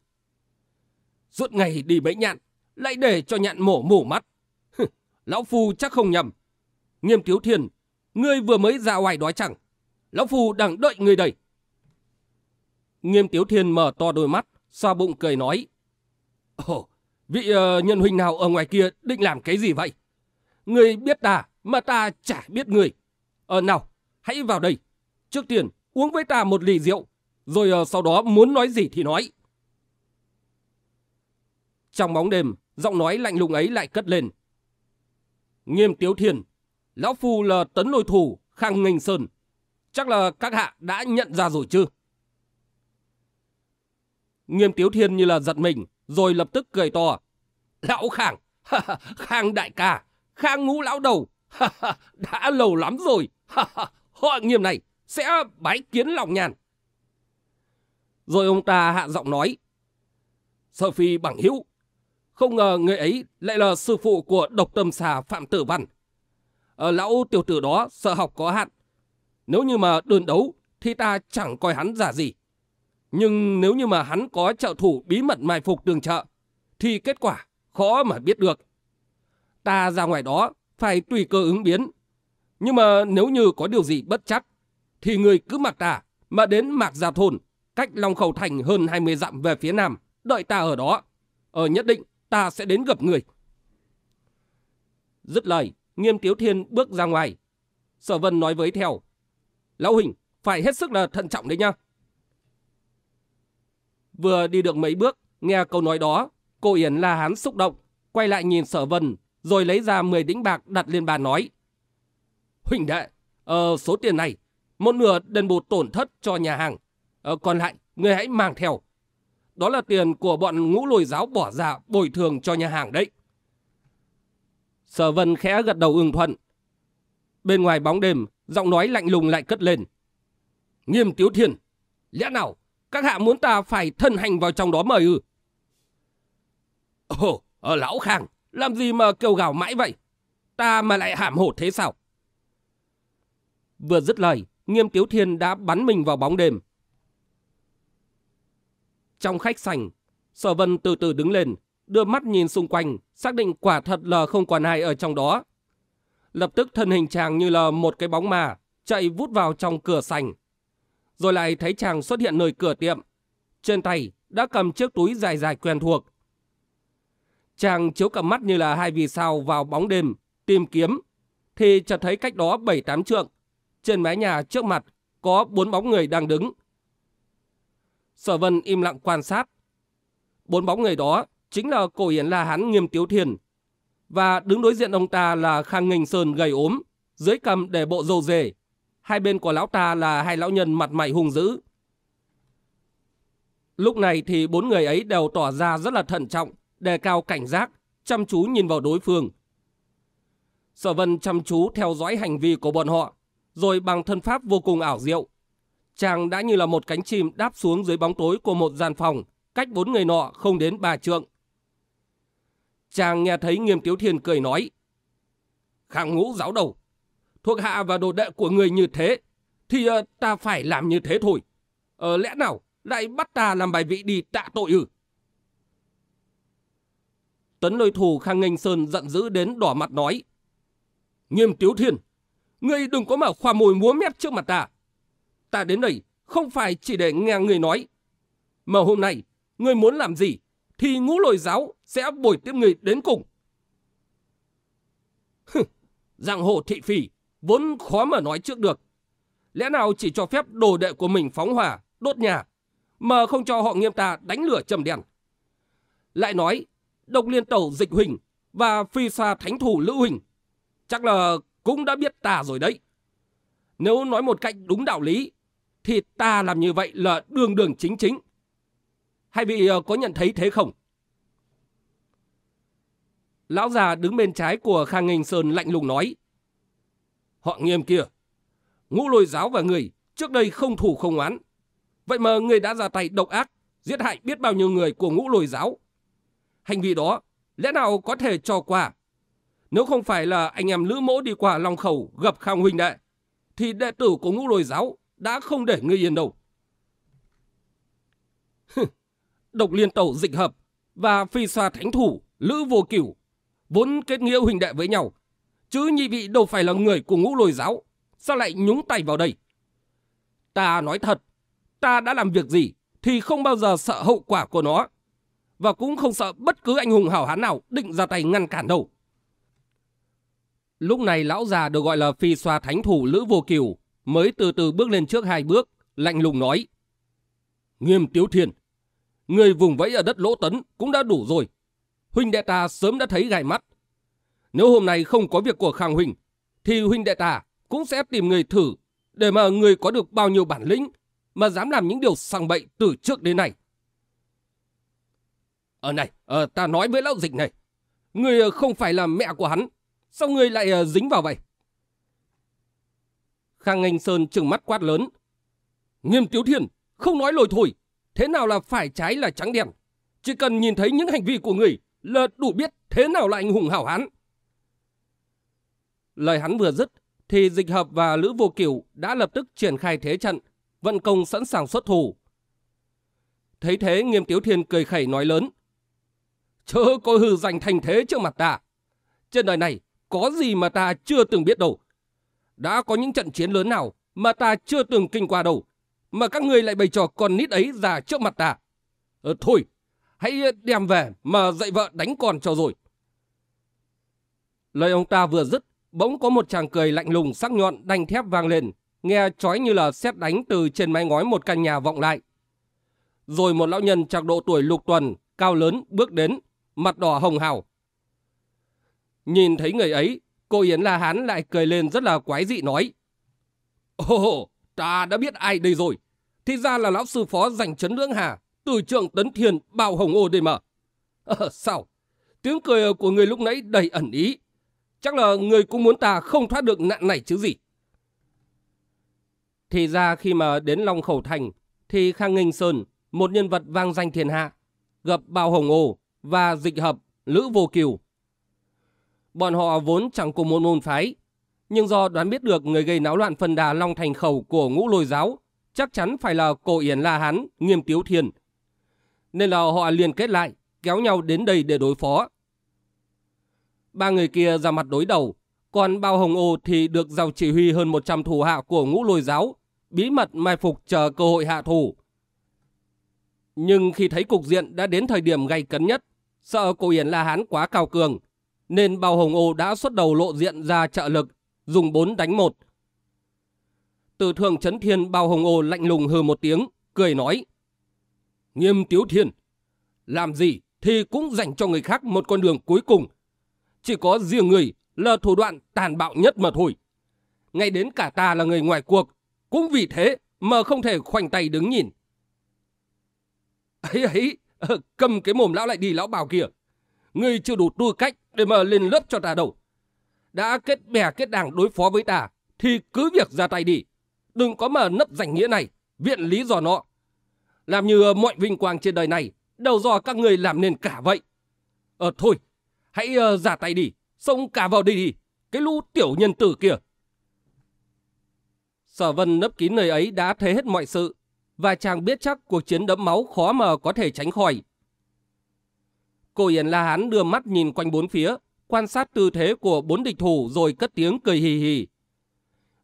Speaker 1: Suốt ngày đi bẫy nhạn, lại để cho nhạn mổ mổ mắt. Lão Phu chắc không nhầm. Nghiêm tiếu thiên, ngươi vừa mới ra ngoài đói chẳng. Lão Phu đang đợi ngươi đây. Nghiêm tiếu thiên mở to đôi mắt, xoa bụng cười nói. Ồ, vị uh, nhân huynh nào ở ngoài kia định làm cái gì vậy? Người biết ta, mà ta chả biết người. Ờ nào, hãy vào đây. Trước tiên, uống với ta một ly rượu, rồi uh, sau đó muốn nói gì thì nói. Trong bóng đêm, giọng nói lạnh lùng ấy lại cất lên. Nghiêm Tiếu Thiên, Lão Phu là tấn lôi thủ Khang Nghênh Sơn. Chắc là các hạ đã nhận ra rồi chứ? Nghiêm Tiếu Thiên như là giật mình, rồi lập tức cười to. Lão Khang, Khang đại ca, Khang ngũ lão đầu, đã lâu lắm rồi, họ nghiêm này sẽ bái kiến lòng nhàn. Rồi ông ta hạ giọng nói, Sở Phi bằng hữu không ngờ người ấy lại là sư phụ của độc tâm xà Phạm Tử Văn. Ở lão tiểu tử đó sợ học có hạn. Nếu như mà đơn đấu thì ta chẳng coi hắn giả gì. Nhưng nếu như mà hắn có trợ thủ bí mật mai phục đường chợ, thì kết quả khó mà biết được. Ta ra ngoài đó phải tùy cơ ứng biến. Nhưng mà nếu như có điều gì bất chắc, thì người cứ mặc ta mà đến Mạc Gia Thôn, cách Long Khẩu Thành hơn 20 dặm về phía nam, đợi ta ở đó. Ở nhất định ta sẽ đến gặp người. Dứt lời, nghiêm tiếu thiên bước ra ngoài. Sở vân nói với theo. Lão Huỳnh, phải hết sức là thận trọng đấy nha. Vừa đi được mấy bước, nghe câu nói đó, cô Yến la hán xúc động, quay lại nhìn sở vân, rồi lấy ra 10 đĩnh bạc đặt lên bàn nói. Huỳnh đệ, ờ, số tiền này, một nửa đền bù tổn thất cho nhà hàng. Ờ, còn lại, người hãy mang theo. Đó là tiền của bọn ngũ lồi giáo bỏ ra bồi thường cho nhà hàng đấy. Sở vân khẽ gật đầu ưng thuận. Bên ngoài bóng đêm, giọng nói lạnh lùng lại cất lên. Nghiêm tiếu thiên, lẽ nào các hạ muốn ta phải thân hành vào trong đó mời ư? Ồ, ở lão khang, làm gì mà kêu gào mãi vậy? Ta mà lại hàm hổ thế sao? Vừa dứt lời, nghiêm tiếu thiên đã bắn mình vào bóng đêm. Trong khách sảnh, sở vân từ từ đứng lên, đưa mắt nhìn xung quanh, xác định quả thật là không còn ai ở trong đó. Lập tức thân hình chàng như là một cái bóng mà, chạy vút vào trong cửa sảnh. Rồi lại thấy chàng xuất hiện nơi cửa tiệm. Trên tay đã cầm chiếc túi dài dài quen thuộc. Chàng chiếu cầm mắt như là hai vì sao vào bóng đêm, tìm kiếm, thì chợt thấy cách đó bảy tám trượng. Trên mái nhà trước mặt có bốn bóng người đang đứng. Sở Vân im lặng quan sát. Bốn bóng người đó chính là cổ hiển La Hán Nghiêm Tiếu Thiền Và đứng đối diện ông ta là Khang Nghênh Sơn gầy ốm, dưới cầm để bộ râu dề. Hai bên của lão ta là hai lão nhân mặt mày hung dữ. Lúc này thì bốn người ấy đều tỏ ra rất là thận trọng, đề cao cảnh giác, chăm chú nhìn vào đối phương. Sở vân chăm chú theo dõi hành vi của bọn họ, rồi bằng thân pháp vô cùng ảo diệu. Chàng đã như là một cánh chim đáp xuống dưới bóng tối của một gian phòng, cách bốn người nọ không đến ba trượng. Chàng nghe thấy nghiêm tiếu thiên cười nói. Khang ngũ giáo đầu, thuộc hạ và đồ đệ của người như thế, thì uh, ta phải làm như thế thôi. Ờ, lẽ nào lại bắt ta làm bài vị đi tạ tội ư? Tấn lôi thủ Khang Nghênh Sơn giận dữ đến đỏ mặt nói. Nghiêm tiếu thiên, ngươi đừng có mở khoa mồi múa mép trước mặt ta. Ta đến đây không phải chỉ để nghe người nói. Mà hôm nay, người muốn làm gì, thì ngũ lồi giáo sẽ bồi tiếp người đến cùng. Giang hồ thị phỉ, vốn khó mà nói trước được. Lẽ nào chỉ cho phép đồ đệ của mình phóng hỏa, đốt nhà, mà không cho họ nghiêm ta đánh lửa trầm đèn. Lại nói, độc liên tẩu dịch huỳnh và phi xa thánh thủ lữ huỳnh, chắc là cũng đã biết ta rồi đấy. Nếu nói một cách đúng đạo lý, thì ta làm như vậy là đường đường chính chính. Hai vị ờ, có nhận thấy thế không? Lão già đứng bên trái của Khang Nghênh Sơn lạnh lùng nói. Họ nghiêm kia, ngũ lôi giáo và người trước đây không thủ không oán. Vậy mà người đã ra tay độc ác, giết hại biết bao nhiêu người của ngũ lôi giáo. Hành vi đó, lẽ nào có thể cho qua? Nếu không phải là anh em lữ mỗ đi qua Long Khẩu gặp Khang Huynh Đệ, thì đệ tử của ngũ lôi giáo đã không để ngươi yên đâu. Độc liên tẩu dịch hợp và phi xoa thánh thủ lữ vô cửu vốn kết nghĩa huynh đệ với nhau, chứ nhị vị đâu phải là người của ngũ lôi giáo, sao lại nhúng tay vào đây? Ta nói thật, ta đã làm việc gì thì không bao giờ sợ hậu quả của nó, và cũng không sợ bất cứ anh hùng hảo hán nào định ra tay ngăn cản đâu. Lúc này lão già được gọi là phi xoa thánh thủ Lữ Vô Kiều mới từ từ bước lên trước hai bước, lạnh lùng nói. Nghiêm Tiếu Thiên, người vùng vẫy ở đất lỗ tấn cũng đã đủ rồi huynh đệ ta sớm đã thấy gai mắt. Nếu hôm nay không có việc của Khang Huynh, thì huynh đệ ta cũng sẽ tìm người thử để mà người có được bao nhiêu bản lĩnh mà dám làm những điều sang bậy từ trước đến nay. Ở này, ờ, ta nói với lão dịch này, người không phải là mẹ của hắn, sao người lại ờ, dính vào vậy? Khang Anh Sơn trừng mắt quát lớn. Nghiêm Tiếu Thiên, không nói lồi thôi, thế nào là phải trái là trắng đen. Chỉ cần nhìn thấy những hành vi của người là đủ biết thế nào là anh hùng hảo hán. Lời hắn vừa dứt, thì dịch hợp và Lữ Vô Kiều đã lập tức triển khai thế trận, vận công sẵn sàng xuất thủ. Thấy thế nghiêm tiếu thiên cười khẩy nói lớn. Chớ có hư danh thành thế trước mặt ta. Trên đời này có gì mà ta chưa từng biết đâu. Đã có những trận chiến lớn nào mà ta chưa từng kinh qua đâu. Mà các người lại bày trò con nít ấy ra trước mặt ta. Ờ, thôi, hãy đem về mà dạy vợ đánh con cho rồi. Lời ông ta vừa dứt, bỗng có một chàng cười lạnh lùng sắc nhọn đanh thép vang lên, nghe chói như là xét đánh từ trên mái ngói một căn nhà vọng lại. Rồi một lão nhân chạc độ tuổi lục tuần, cao lớn, bước đến, mặt đỏ hồng hào. Nhìn thấy người ấy, cô Yến La Hán lại cười lên rất là quái dị nói. Ồ, ta đã biết ai đây rồi. Thì ra là lão sư phó giành chấn lưỡng hà, từ trường tấn thiền bao hồng ô đây mà. Ờ, sao? Tiếng cười của người lúc nãy đầy ẩn ý. Chắc là người cũng muốn ta không thoát được nạn này chứ gì. Thì ra khi mà đến Long Khẩu Thành, thì Khang ninh Sơn, một nhân vật vang danh thiên hạ, gặp Bao Hồng Ô và Dịch Hợp, Lữ Vô Kiều. Bọn họ vốn chẳng cùng một môn phái, nhưng do đoán biết được người gây náo loạn phần đà Long Thành Khẩu của ngũ lôi giáo, chắc chắn phải là cổ Yển La Hán, Nghiêm Tiếu Thiên, nên là họ liên kết lại, kéo nhau đến đây để đối phó. Ba người kia ra mặt đối đầu, còn Bao Hồng Ô thì được giao chỉ huy hơn 100 thủ hạ của ngũ lôi giáo, bí mật mai phục chờ cơ hội hạ thủ. Nhưng khi thấy cục diện đã đến thời điểm gay cấn nhất, sợ cổ Yến La Hán quá cao cường, nên Bao Hồng Ô đã xuất đầu lộ diện ra trợ lực, dùng 4 đánh 1. Từ thường chấn thiên Bao Hồng Ô lạnh lùng hừ một tiếng, cười nói. Nghiêm Tiếu Thiên, làm gì thì cũng dành cho người khác một con đường cuối cùng. Chỉ có riêng người là thủ đoạn tàn bạo nhất mà thôi. ngay đến cả ta là người ngoài cuộc, cũng vì thế mà không thể khoanh tay đứng nhìn. Ấy ấy, ờ, cầm cái mồm lão lại đi lão bảo kìa. Ngươi chưa đủ tư cách để mà lên lớp cho ta đâu. Đã kết bè kết đảng đối phó với ta, thì cứ việc ra tay đi. Đừng có mà nấp danh nghĩa này, viện lý do nọ. Làm như mọi vinh quang trên đời này, đều do các người làm nên cả vậy. Ờ thôi, hãy uh, ra tay đi, xông cả vào đây đi, cái lũ tiểu nhân tử kia. Sở vân nấp kín nơi ấy đã thấy hết mọi sự, và chàng biết chắc cuộc chiến đẫm máu khó mà có thể tránh khỏi. Cô Yến La Hán đưa mắt nhìn quanh bốn phía, quan sát tư thế của bốn địch thủ rồi cất tiếng cười hì hì.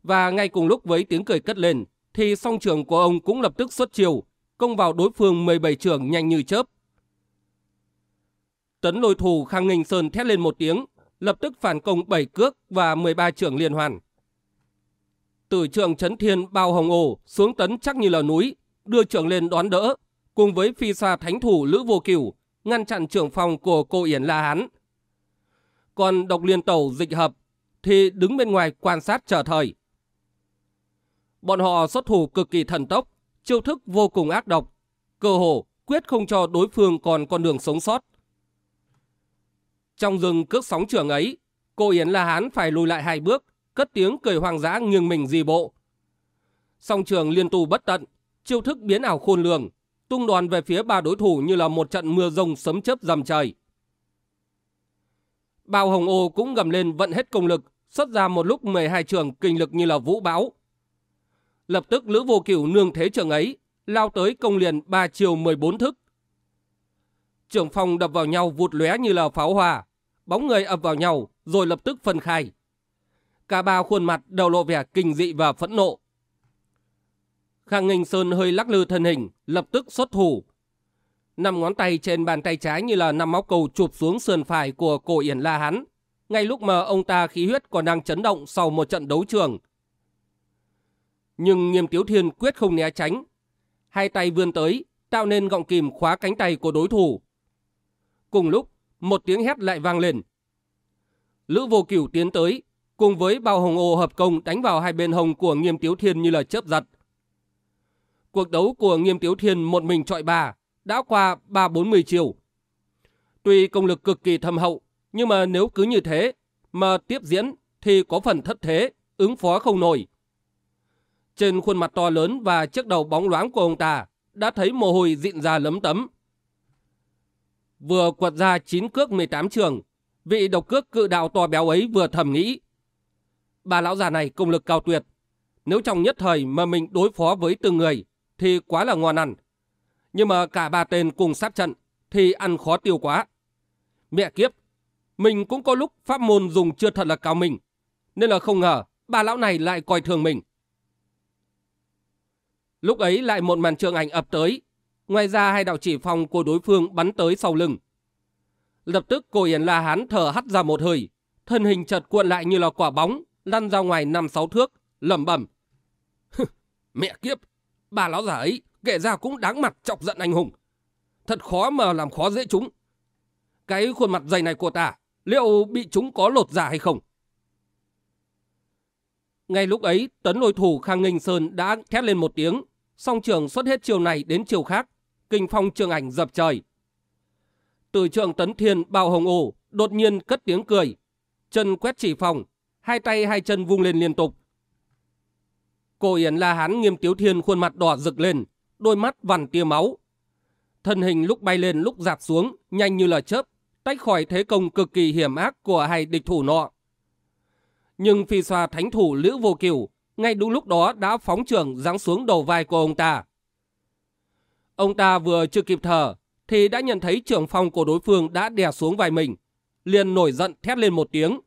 Speaker 1: Và ngay cùng lúc với tiếng cười cất lên, thì song trường của ông cũng lập tức xuất chiều, công vào đối phương 17 trường nhanh như chớp. Tấn lôi thủ Khang Nghinh Sơn thét lên một tiếng, lập tức phản công 7 cước và 13 trường liên hoàn. từ trường Trấn Thiên bao hồng ồ xuống tấn chắc như là núi, đưa trường lên đón đỡ, cùng với phi xa thánh thủ Lữ Vô Cửu ngăn chặn trưởng phòng của cô Yến La Hán. Còn độc liên tẩu dịch hợp thì đứng bên ngoài quan sát chờ thời. Bọn họ xuất thủ cực kỳ thần tốc, chiêu thức vô cùng ác độc, cơ hồ quyết không cho đối phương còn con đường sống sót. Trong rừng cước sóng trường ấy, cô Yến La Hán phải lùi lại hai bước, cất tiếng cười hoang dã nghiêng mình di bộ. Song trường liên tu bất tận, chiêu thức biến ảo khôn lường, tung đoàn về phía ba đối thủ như là một trận mưa rông sấm chớp dầm trời. Bao Hồng Ô cũng gầm lên vận hết công lực, xuất ra một lúc 12 trường kinh lực như là vũ bão. Lập tức Lữ Vô Cửu nương thế trường ấy, lao tới công liền ba chiều 14 thức. Trường phong đập vào nhau vụt lóe như là pháo hoa, bóng người ập vào nhau rồi lập tức phân khai. Cả ba khuôn mặt đều lộ vẻ kinh dị và phẫn nộ. Khang Nghinh Sơn hơi lắc lư thân hình, lập tức xuất thủ. Năm ngón tay trên bàn tay trái như là năm móc cầu chụp xuống sườn phải của cổ Yển La Hán. Ngay lúc mà ông ta khí huyết còn đang chấn động sau một trận đấu trường. Nhưng nghiêm tiếu thiên quyết không né tránh. Hai tay vươn tới, tạo nên gọng kìm khóa cánh tay của đối thủ. Cùng lúc, một tiếng hét lại vang lên. Lữ vô cửu tiến tới, cùng với bao hồng ô hợp công đánh vào hai bên hồng của nghiêm tiếu thiên như là chớp giật. Cuộc đấu của nghiêm tiếu thiên một mình trọi bà đã qua ba bốn mươi chiều. Tuy công lực cực kỳ thâm hậu, nhưng mà nếu cứ như thế, mà tiếp diễn thì có phần thất thế, ứng phó không nổi. Trên khuôn mặt to lớn và chiếc đầu bóng loáng của ông ta đã thấy mồ hôi dịn ra lấm tấm. Vừa quật ra 9 cước 18 trường, vị độc cước cự đạo to béo ấy vừa thầm nghĩ. Bà lão già này công lực cao tuyệt. Nếu trong nhất thời mà mình đối phó với từng người thì quá là ngon ăn. Nhưng mà cả ba tên cùng sát trận thì ăn khó tiêu quá. Mẹ kiếp, mình cũng có lúc pháp môn dùng chưa thật là cao mình. Nên là không ngờ bà lão này lại coi thường mình. Lúc ấy lại một màn trường ảnh ập tới. Ngoài ra hai đạo chỉ phòng của đối phương bắn tới sau lưng. Lập tức cô Yến La Hán thở hắt ra một hơi. Thân hình chợt cuộn lại như là quả bóng, lăn ra ngoài năm sáu thước, lẩm bẩm. Mẹ kiếp, bà lão già ấy kể ra cũng đáng mặt chọc giận anh hùng. Thật khó mà làm khó dễ chúng. Cái khuôn mặt dày này của ta, liệu bị chúng có lột giả hay không? Ngay lúc ấy, tấn lôi thủ Khang Nghinh Sơn đã thét lên một tiếng, song trường xuất hết chiều này đến chiều khác, kinh phong trường ảnh dập trời. Từ trường tấn thiên bao hồng ổ, đột nhiên cất tiếng cười, chân quét chỉ phòng, hai tay hai chân vung lên liên tục. Cô Yến La Hán nghiêm tiếu thiên khuôn mặt đỏ rực lên, đôi mắt vằn tia máu. Thân hình lúc bay lên lúc giạt xuống, nhanh như là chớp, tách khỏi thế công cực kỳ hiểm ác của hai địch thủ nọ. Nhưng phi xoa thánh thủ Lữ Vô Kiều, ngay đúng lúc đó đã phóng trường giáng xuống đầu vai của ông ta. Ông ta vừa chưa kịp thở, thì đã nhận thấy trưởng phong của đối phương đã đè xuống vai mình. liền nổi giận thét lên một tiếng.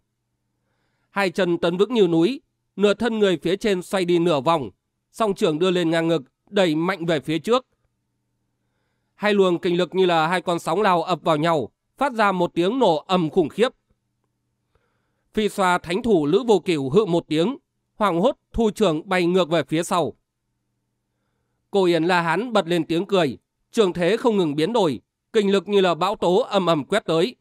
Speaker 1: Hai chân tấn vững như núi, nửa thân người phía trên xoay đi nửa vòng, song trưởng đưa lên ngang ngực, đẩy mạnh về phía trước. Hai luồng kinh lực như là hai con sóng lao ập vào nhau, phát ra một tiếng nổ ầm khủng khiếp. Phi xoa thánh thủ Lữ Vô Cửu hự một tiếng, hoàng hốt thu trường bay ngược về phía sau. Cô Yến La Hán bật lên tiếng cười, trường thế không ngừng biến đổi, kinh lực như là bão tố ầm ầm quét tới.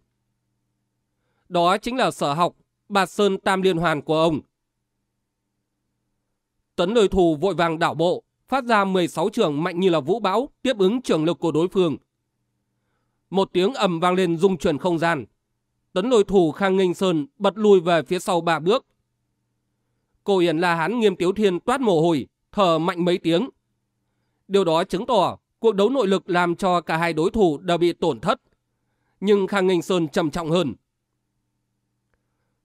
Speaker 1: Đó chính là sở học, bạt sơn tam liên hoàn của ông. Tấn lôi thủ vội vàng đảo bộ, phát ra 16 trường mạnh như là vũ bão, tiếp ứng trường lực của đối phương. Một tiếng ầm vang lên rung chuyển không gian. Tấn lôi thủ Khang Nghênh Sơn bật lùi về phía sau ba bước. Cô Yển La Hán nghiêm tiếu thiên toát mồ hôi, thở mạnh mấy tiếng. Điều đó chứng tỏ cuộc đấu nội lực làm cho cả hai đối thủ đều bị tổn thất. Nhưng Khang Nghênh Sơn trầm trọng hơn.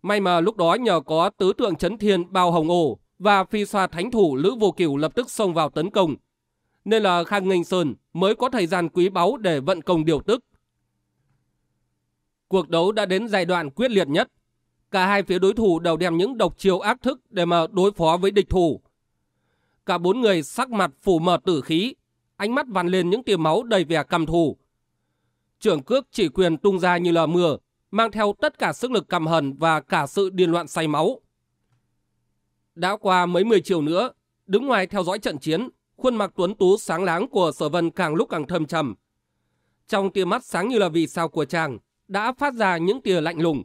Speaker 1: May mà lúc đó nhờ có tứ tượng chấn thiên bao hồng ổ và phi xoa thánh thủ Lữ Vô Cửu lập tức xông vào tấn công. Nên là Khang Nghênh Sơn mới có thời gian quý báu để vận công điều tức. Cuộc đấu đã đến giai đoạn quyết liệt nhất. Cả hai phía đối thủ đều đem những độc chiêu ác thức để mà đối phó với địch thủ. Cả bốn người sắc mặt phủ mờ tử khí, ánh mắt vằn lên những tia máu đầy vẻ căm thù. Trưởng cước chỉ quyền tung ra như là mưa, mang theo tất cả sức lực căm hận và cả sự điên loạn say máu. Đã qua mấy mươi chiều nữa, đứng ngoài theo dõi trận chiến, khuôn mặt tuấn tú sáng láng của sở vân càng lúc càng thâm trầm. Trong tia mắt sáng như là vì sao của chàng, đã phát ra những tia lạnh lùng.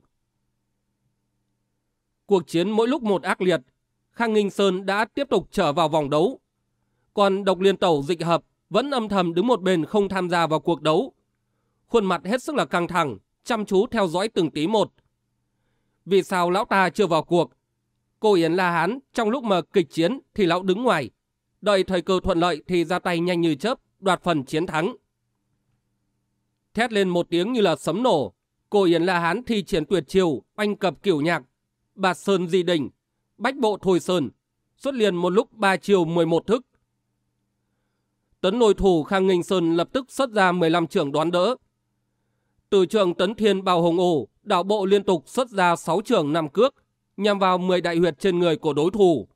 Speaker 1: Cuộc chiến mỗi lúc một ác liệt, Khang Nghinh Sơn đã tiếp tục trở vào vòng đấu. Còn độc liên tẩu dịch hợp vẫn âm thầm đứng một bên không tham gia vào cuộc đấu. Khuôn mặt hết sức là căng thẳng, chăm chú theo dõi từng tí một. Vì sao lão ta chưa vào cuộc? Cô Yến La Hán trong lúc mà kịch chiến thì lão đứng ngoài. Đợi thời cơ thuận lợi thì ra tay nhanh như chớp, đoạt phần chiến thắng. Thét lên một tiếng như là sấm nổ. Cô Yến La Hán thi triển tuyệt chiều, anh cập kiểu nhạc. Bạt Sơn Di Đình, Bách Bộ Thôi Sơn. Xuất liền một lúc ba chiều 11 thức. Tấn nội thủ Khang Nghinh Sơn lập tức xuất ra 15 trưởng đoán đỡ, từ trường Tấn Thiên Bào Hồng Ổ, đảo bộ liên tục xuất ra 6 trưởng năm cước, nhằm vào 10 đại huyệt trên người của đối thủ.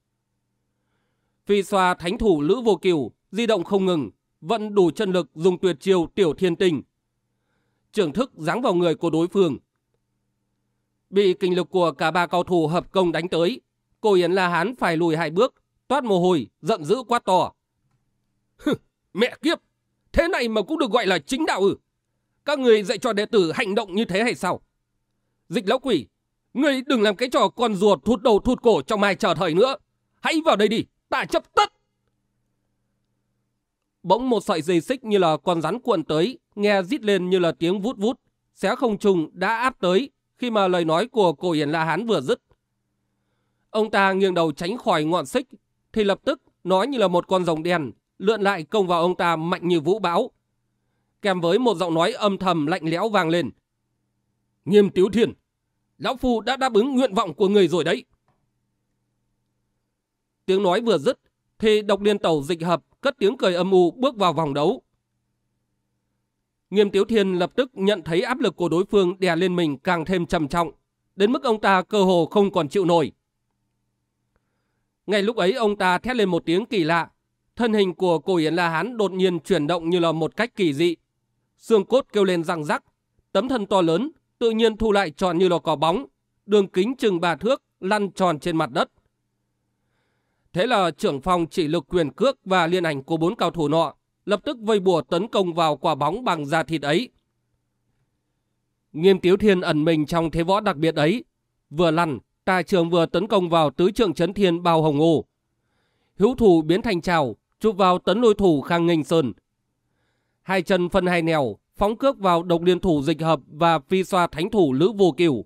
Speaker 1: Phi xoa thánh thủ Lữ Vô Kiều, di động không ngừng, vẫn đủ chân lực dùng tuyệt chiêu tiểu thiên tình. trưởng thức giáng vào người của đối phương. Bị kinh lực của cả ba cao thủ hợp công đánh tới, cô Yến La Hán phải lùi hai bước, toát mồ hôi, giận dữ quá to. Mẹ kiếp, thế này mà cũng được gọi là chính đạo ư? Các người dạy cho đệ tử hành động như thế hay sao? Dịch lão quỷ, ngươi đừng làm cái trò con rùa thụt đầu thụt cổ trong mai chờ thời nữa. Hãy vào đây đi, ta chấp tất. Bỗng một sợi dây xích như là con rắn cuộn tới, nghe rít lên như là tiếng vút vút, xé không trùng đã áp tới khi mà lời nói của cổ hiển La Hán vừa dứt. Ông ta nghiêng đầu tránh khỏi ngọn xích, thì lập tức nói như là một con rồng đen, lượn lại công vào ông ta mạnh như vũ bão, kèm với một giọng nói âm thầm lạnh lẽo vang lên. Nghiêm tiếu thiền, lão phu đã đáp ứng nguyện vọng của người rồi đấy. Tiếng nói vừa dứt, thì độc liên tàu dịch hợp cất tiếng cười âm u bước vào vòng đấu. Nghiêm Tiếu Thiên lập tức nhận thấy áp lực của đối phương đè lên mình càng thêm trầm trọng, đến mức ông ta cơ hồ không còn chịu nổi. Ngay lúc ấy ông ta thét lên một tiếng kỳ lạ, thân hình của cổ Yến La Hán đột nhiên chuyển động như là một cách kỳ dị, xương cốt kêu lên răng rắc, tấm thân to lớn, tự nhiên thu lại tròn như lò cò bóng, đường kính chừng ba thước, lăn tròn trên mặt đất. Thế là trưởng phòng chỉ lực quyền cước và liên ảnh của bốn cao thủ nọ, lập tức vây bùa tấn công vào quả bóng bằng da thịt ấy. Nghiêm Tiếu Thiên ẩn mình trong thế võ đặc biệt ấy, vừa lăn, tài trường vừa tấn công vào tứ trưởng chấn thiên bao hồng ô. Hữu thủ biến thành trào, chụp vào tấn lôi thủ khang nghênh sơn, hai chân phân hai nèo, phóng cước vào độc liên thủ dịch hợp và phi xoa thánh thủ Lữ Vô Kiều.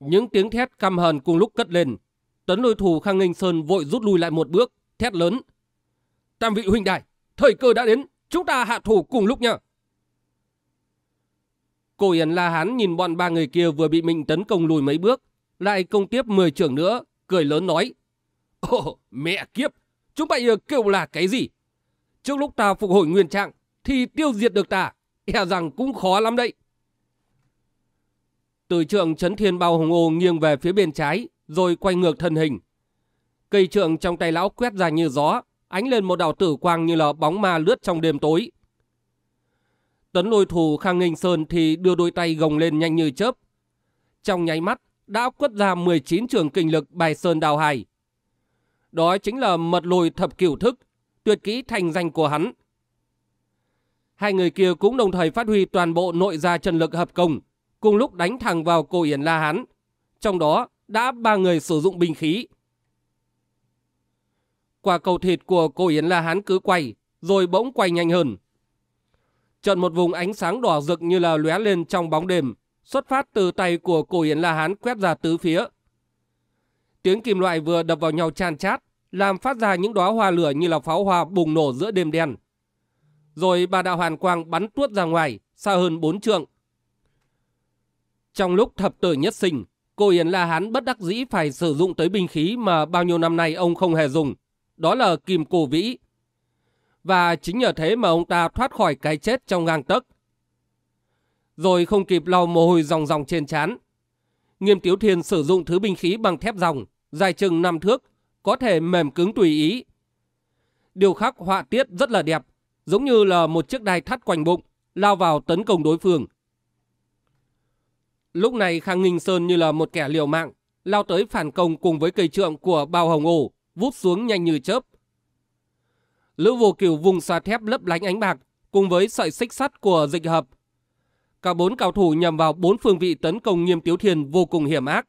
Speaker 1: Những tiếng thét căm hờn cùng lúc cất lên. Tấn lôi thủ Khang ninh Sơn vội rút lui lại một bước, thét lớn. Tam vị huynh đại, thời cơ đã đến, chúng ta hạ thủ cùng lúc nhá. Cổ Yến La Hán nhìn bọn ba người kia vừa bị mình tấn công lùi mấy bước, lại công tiếp 10 trưởng nữa, cười lớn nói. Ồ, mẹ kiếp, chúng bay kêu là cái gì? Trước lúc ta phục hồi nguyên trạng thì tiêu diệt được ta, e rằng cũng khó lắm đấy. Từ trượng chấn thiên bao hồng ô nghiêng về phía bên trái, rồi quay ngược thân hình. Cây trượng trong tay lão quét ra như gió, ánh lên một đạo tử quang như là bóng ma lướt trong đêm tối. Tấn lôi thủ Khang Nghinh Sơn thì đưa đôi tay gồng lên nhanh như chớp. Trong nháy mắt, đã quất ra 19 trường kinh lực bài sơn đào hải. Đó chính là mật lôi thập cửu thức, tuyệt kỹ thành danh của hắn. Hai người kia cũng đồng thời phát huy toàn bộ nội gia chân lực hợp công, cùng lúc đánh thẳng vào cổ Yển La Hán. Trong đó đã ba người sử dụng binh khí. quả cầu thịt của cô Yến La Hán cứ quay, rồi bỗng quay nhanh hơn. Trận một vùng ánh sáng đỏ rực như là lóe lên trong bóng đêm, xuất phát từ tay của cô Yến La Hán quét ra tứ phía. Tiếng kim loại vừa đập vào nhau chan chát, làm phát ra những đóa hoa lửa như là pháo hoa bùng nổ giữa đêm đen. Rồi bà đạo hoàn quang bắn tuốt ra ngoài, xa hơn bốn trượng. Trong lúc thập tử nhất sinh, cô Yến La Hán bất đắc dĩ phải sử dụng tới binh khí mà bao nhiêu năm nay ông không hề dùng. Đó là kim cổ vĩ. Và chính nhờ thế mà ông ta thoát khỏi cái chết trong gang tấc. Rồi không kịp lau mồ hôi ròng ròng trên chán Nghiêm Tiếu Thiên sử dụng thứ binh khí bằng thép ròng, dài chừng 5 thước, có thể mềm cứng tùy ý. Điều khắc họa tiết rất là đẹp, giống như là một chiếc đai thắt quanh bụng, lao vào tấn công đối phương. Lúc này Khang Nghinh Sơn như là một kẻ liều mạng, lao tới phản công cùng với cây trượng của bao hồng ổ, vút xuống nhanh như chớp. Lữ vô cửu vùng xa thép lấp lánh ánh bạc, cùng với sợi xích sắt của dịch hợp. Cả bốn cao thủ nhằm vào bốn phương vị tấn công nghiêm tiếu thiền vô cùng hiểm ác.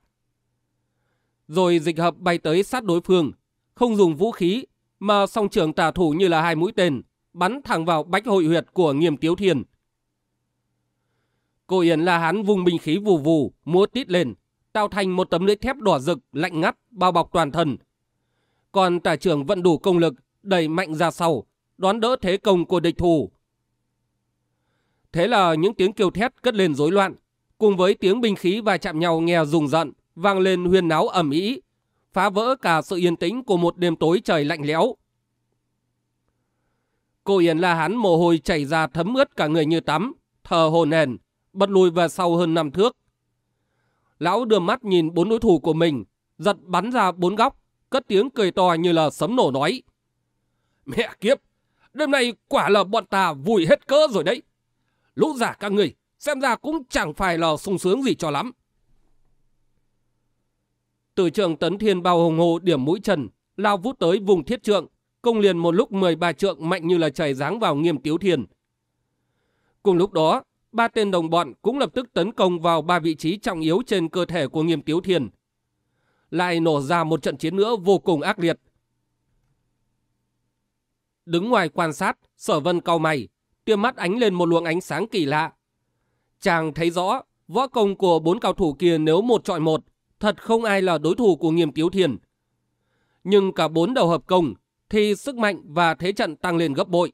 Speaker 1: Rồi dịch hợp bay tới sát đối phương, không dùng vũ khí, mà song trường tả thủ như là hai mũi tên, bắn thẳng vào bách hội huyệt của nghiêm tiếu thiên. Cô Yến La Hán vùng binh khí vù vù, múa tít lên, tạo thành một tấm lưới thép đỏ rực, lạnh ngắt, bao bọc toàn thân. Còn tả trưởng vận đủ công lực, đẩy mạnh ra sau, đón đỡ thế công của địch thủ. Thế là những tiếng kêu thét cất lên rối loạn, cùng với tiếng binh khí va chạm nhau nghe rùng rợn vang lên huyên náo ầm ĩ, phá vỡ cả sự yên tĩnh của một đêm tối trời lạnh lẽo. Cô Yến La Hán mồ hôi chảy ra thấm ướt cả người như tắm, thờ hồn hển, bật lùi về sau hơn năm thước. Lão đưa mắt nhìn bốn đối thủ của mình, giật bắn ra bốn góc, cất tiếng cười to như là sấm nổ nói. Mẹ kiếp, đêm nay quả là bọn ta vui hết cỡ rồi đấy. Lũ giả các người, xem ra cũng chẳng phải là sung sướng gì cho lắm. Từ trường tấn thiên bao hồng hồ điểm mũi trần, lao vút tới vùng thiết trượng, công liền một lúc 13 trượng mạnh như là trời giáng vào nghiêm tiếu thiền. Cùng lúc đó, ba tên đồng bọn cũng lập tức tấn công vào ba vị trí trọng yếu trên cơ thể của nghiêm tiếu thiền, Lại nổ ra một trận chiến nữa vô cùng ác liệt. Đứng ngoài quan sát, sở vân cau mày, tiêm mắt ánh lên một luồng ánh sáng kỳ lạ. Chàng thấy rõ, võ công của bốn cao thủ kia nếu một trọi một, thật không ai là đối thủ của nghiêm tiếu thiền, Nhưng cả bốn đầu hợp công, thì sức mạnh và thế trận tăng lên gấp bội.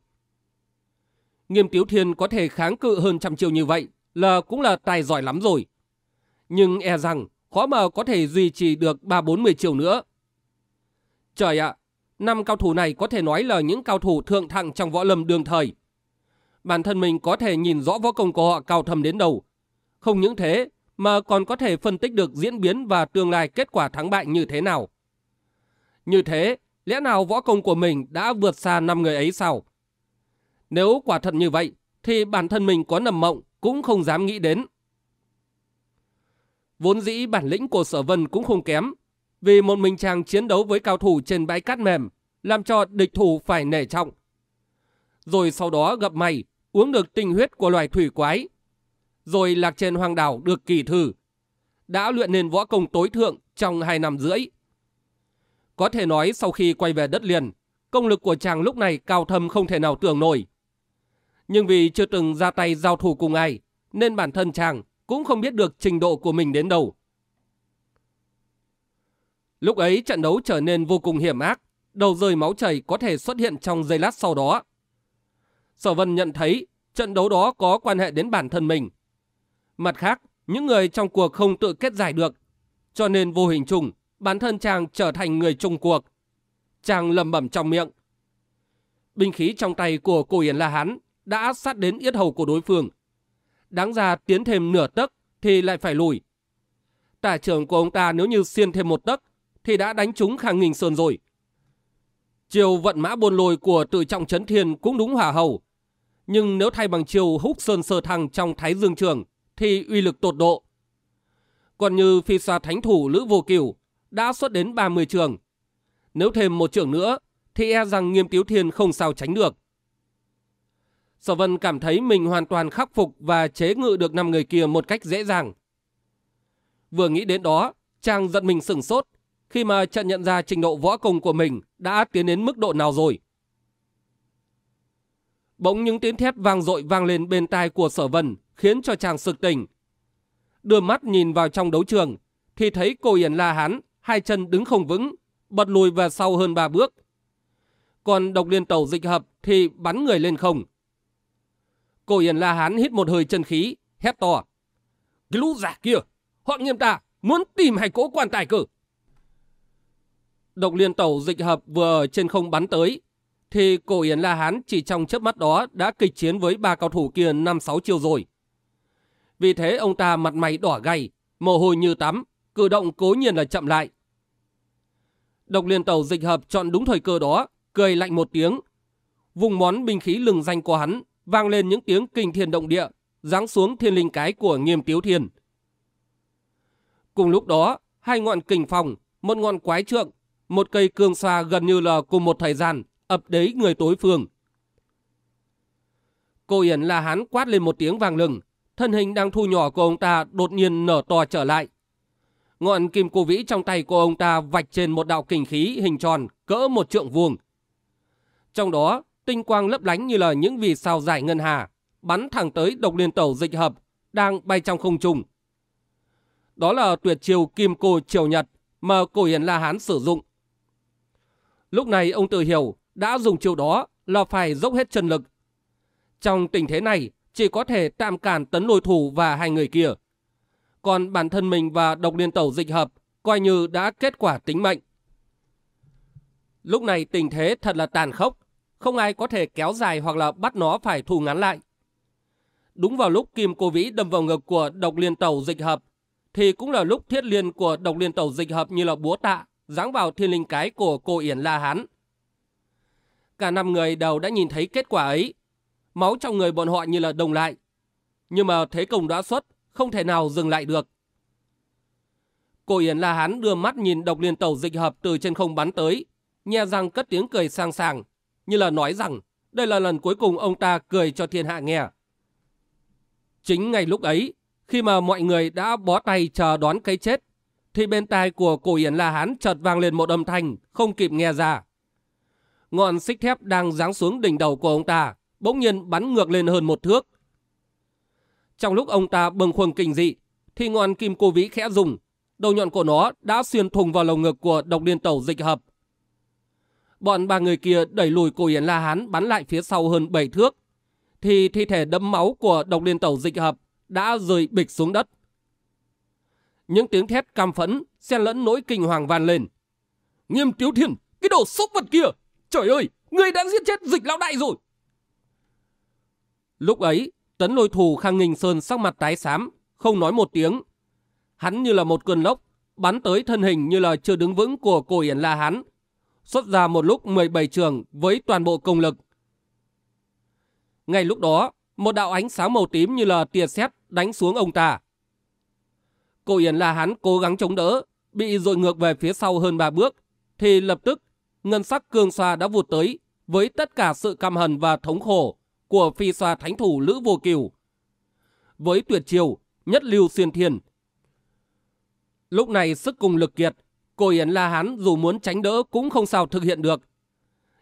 Speaker 1: Nghiêm Tiếu Thiên có thể kháng cự hơn trăm chiêu như vậy là cũng là tài giỏi lắm rồi. Nhưng e rằng khó mà có thể duy trì được ba bốn chiêu nữa. Trời ạ, năm cao thủ này có thể nói là những cao thủ thượng thặng trong võ lâm đường thời. Bản thân mình có thể nhìn rõ võ công của họ cao thầm đến đầu. Không những thế mà còn có thể phân tích được diễn biến và tương lai kết quả thắng bại như thế nào. Như thế, lẽ nào võ công của mình đã vượt xa năm người ấy sao? Nếu quả thật như vậy, thì bản thân mình có nằm mộng cũng không dám nghĩ đến. Vốn dĩ bản lĩnh của sở vân cũng không kém, vì một mình chàng chiến đấu với cao thủ trên bãi cát mềm, làm cho địch thủ phải nể trọng. Rồi sau đó gặp mày, uống được tinh huyết của loài thủy quái. Rồi lạc trên hoang đảo được kỳ thử. Đã luyện nên võ công tối thượng trong hai năm rưỡi. Có thể nói sau khi quay về đất liền, công lực của chàng lúc này cao thâm không thể nào tưởng nổi. Nhưng vì chưa từng ra tay giao thủ cùng ai, nên bản thân chàng cũng không biết được trình độ của mình đến đâu. Lúc ấy trận đấu trở nên vô cùng hiểm ác, đầu rơi máu chảy có thể xuất hiện trong giây lát sau đó. Sở Vân nhận thấy trận đấu đó có quan hệ đến bản thân mình. Mặt khác, những người trong cuộc không tự kết giải được, cho nên vô hình chung bản thân chàng trở thành người trung cuộc. Chàng lầm bẩm trong miệng. Binh khí trong tay của cô Yến La Hán đã sát đến yết hầu của đối phương. Đáng ra tiến thêm nửa tấc thì lại phải lùi. Tả trưởng của ông ta nếu như xiên thêm một tấc thì đã đánh trúng Khang Nghình Sơn rồi. Chiều vận mã buôn lồi của tự trọng chấn thiên cũng đúng hỏa hầu. Nhưng nếu thay bằng chiều húc sơn sơ thăng trong thái dương trường thì uy lực tột độ. Còn như phi xa thánh thủ Lữ Vô Kiều đã xuất đến 30 trường. Nếu thêm một trường nữa thì e rằng nghiêm tiếu thiên không sao tránh được. Sở Vân cảm thấy mình hoàn toàn khắc phục và chế ngự được năm người kia một cách dễ dàng. Vừa nghĩ đến đó, chàng giận mình sửng sốt, khi mà chợt nhận ra trình độ võ công của mình đã tiến đến mức độ nào rồi. Bỗng những tiếng thét vang dội vang lên bên tai của sở vân khiến cho chàng sực tỉnh. Đưa mắt nhìn vào trong đấu trường thì thấy cô Yển La Hán hai chân đứng không vững, bật lùi về sau hơn ba bước. Còn độc liên tàu dịch hợp thì bắn người lên không. Cổ Yển La Hán hít một hơi chân khí, hét to. Cái lũ giả kia, họ nghiêm ta, muốn tìm hay cỗ quan tài cử. Độc liên tàu dịch hợp vừa trên không bắn tới, thì cổ Yến La Hán chỉ trong chớp mắt đó đã kịch chiến với ba cao thủ kia 5-6 chiều rồi. Vì thế ông ta mặt mày đỏ gay, mồ hôi như tắm, cử động cố nhiên là chậm lại. Độc liên tàu dịch hợp chọn đúng thời cơ đó, cười lạnh một tiếng. Vùng món binh khí lừng danh của hắn, vang lên những tiếng kinh thiên động địa, giáng xuống thiên linh cái của nghiêm tiếu thiên. Cùng lúc đó, hai ngọn kình phòng, một ngọn quái trượng, một cây cương xoa gần như là cùng một thời gian, ập đấy người tối phương. Cô Yển là hắn quát lên một tiếng vàng lừng, thân hình đang thu nhỏ của ông ta đột nhiên nở to trở lại. Ngọn kim cô vĩ trong tay của ông ta vạch trên một đạo kình khí hình tròn cỡ một trượng vuông. Trong đó, tinh quang lấp lánh như là những vì sao giải ngân hà, bắn thẳng tới độc liên tàu dịch hợp, đang bay trong không trung. Đó là tuyệt chiêu kim cô triều nhật mà cổ hiền La Hán sử dụng. Lúc này ông tự hiểu đã dùng chiêu đó là phải dốc hết chân lực. Trong tình thế này, chỉ có thể tạm cản tấn lôi thủ và hai người kia. Còn bản thân mình và độc liên tẩu dịch hợp coi như đã kết quả tính mệnh. Lúc này tình thế thật là tàn khốc, không ai có thể kéo dài hoặc là bắt nó phải thu ngắn lại. Đúng vào lúc kim cô vĩ đâm vào ngực của độc liên tàu dịch hợp, thì cũng là lúc thiết liên của độc liên tàu dịch hợp như là búa tạ, giáng vào thiên linh cái của cô Yển La Hán. Cả năm người đều đã nhìn thấy kết quả ấy. Máu trong người bọn họ như là đồng lại. Nhưng mà thế công đã xuất, không thể nào dừng lại được. Cổ Yến La Hán đưa mắt nhìn độc liên tàu dịch hợp từ trên không bắn tới, nhe răng cất tiếng cười sang sàng, như là nói rằng đây là lần cuối cùng ông ta cười cho thiên hạ nghe. Chính ngay lúc ấy, khi mà mọi người đã bó tay chờ đón cái chết, thì bên tai của cổ Yến La Hán chợt vang lên một âm thanh không kịp nghe ra. Ngọn xích thép đang giáng xuống đỉnh đầu của ông ta, bỗng nhiên bắn ngược lên hơn một thước. Trong lúc ông ta bừng khuâng kinh dị, thì ngọn kim cô vĩ khẽ dùng, đầu nhọn của nó đã xuyên thùng vào lồng ngực của độc liên tàu dịch hợp. Bọn ba người kia đẩy lùi cô Yến La Hán bắn lại phía sau hơn 7 thước, thì thi thể đẫm máu của độc liên tàu dịch hợp đã rơi bịch xuống đất. Những tiếng thét cam phẫn, xen lẫn nỗi kinh hoàng vang lên. Nghiêm tiếu thiên, cái đồ sốc vật kia! Trời ơi, người đã giết chết dịch lão đại rồi! Lúc ấy, tấn lôi thù Khang Nghinh Sơn sắc mặt tái xám, không nói một tiếng. Hắn như là một cơn lốc, bắn tới thân hình như là chưa đứng vững của cổ Yển La Hán, xuất ra một lúc 17 trường với toàn bộ công lực. Ngay lúc đó, một đạo ánh sáng màu tím như là tia sét đánh xuống ông ta. Cổ Yển La Hán cố gắng chống đỡ, bị dội ngược về phía sau hơn ba bước, thì lập tức ngân sắc cương xoa đã vụt tới với tất cả sự căm hận và thống khổ của phi xoa thánh thủ Lữ Vô Kiều. Với tuyệt chiêu, nhất lưu xuyên thiên. Lúc này sức cùng lực kiệt, cô Yến La Hán dù muốn tránh đỡ cũng không sao thực hiện được.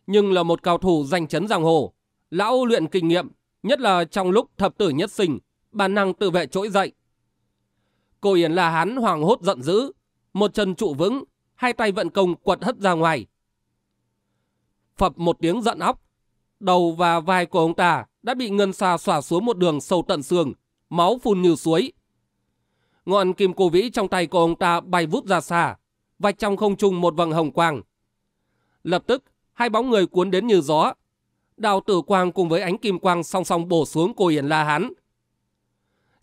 Speaker 1: Nhưng là một cao thủ danh chấn giang hồ, lão luyện kinh nghiệm, nhất là trong lúc thập tử nhất sinh, bản năng tự vệ trỗi dậy. Cô Yến La Hán hoàng hốt giận dữ, một chân trụ vững, hai tay vận công quật hất ra ngoài. Phập một tiếng giận óc, đầu và vai của ông ta đã bị ngân xa xỏa xuống một đường sâu tận xương, máu phun như suối. Ngọn kim cô vĩ trong tay của ông ta bay vút ra xa, vạch trong không trung một vầng hồng quang. Lập tức, hai bóng người cuốn đến như gió. Đào tử quang cùng với ánh kim quang song song bổ xuống cổ Yển La Hán.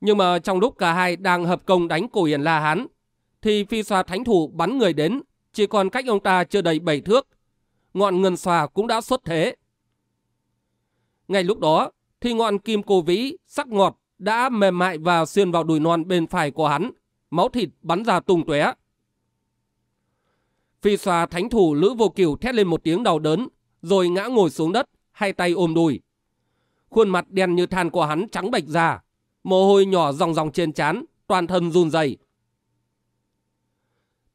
Speaker 1: Nhưng mà trong lúc cả hai đang hợp công đánh cổ Yển La Hán, thì phi xoa thánh thủ bắn người đến, chỉ còn cách ông ta chưa đầy bảy thước. Ngọn ngân xoa cũng đã xuất thế. Ngay lúc đó, thì ngọn kim cô vĩ sắc ngọt đã mềm mại và xuyên vào đùi non bên phải của hắn, máu thịt bắn ra tung tóe. Phi xoa thánh thủ Lữ Vô Kiều thét lên một tiếng đau đớn, rồi ngã ngồi xuống đất, hai tay ôm đùi. Khuôn mặt đen như than của hắn trắng bệch ra, mồ hôi nhỏ ròng ròng trên trán, toàn thân run rẩy.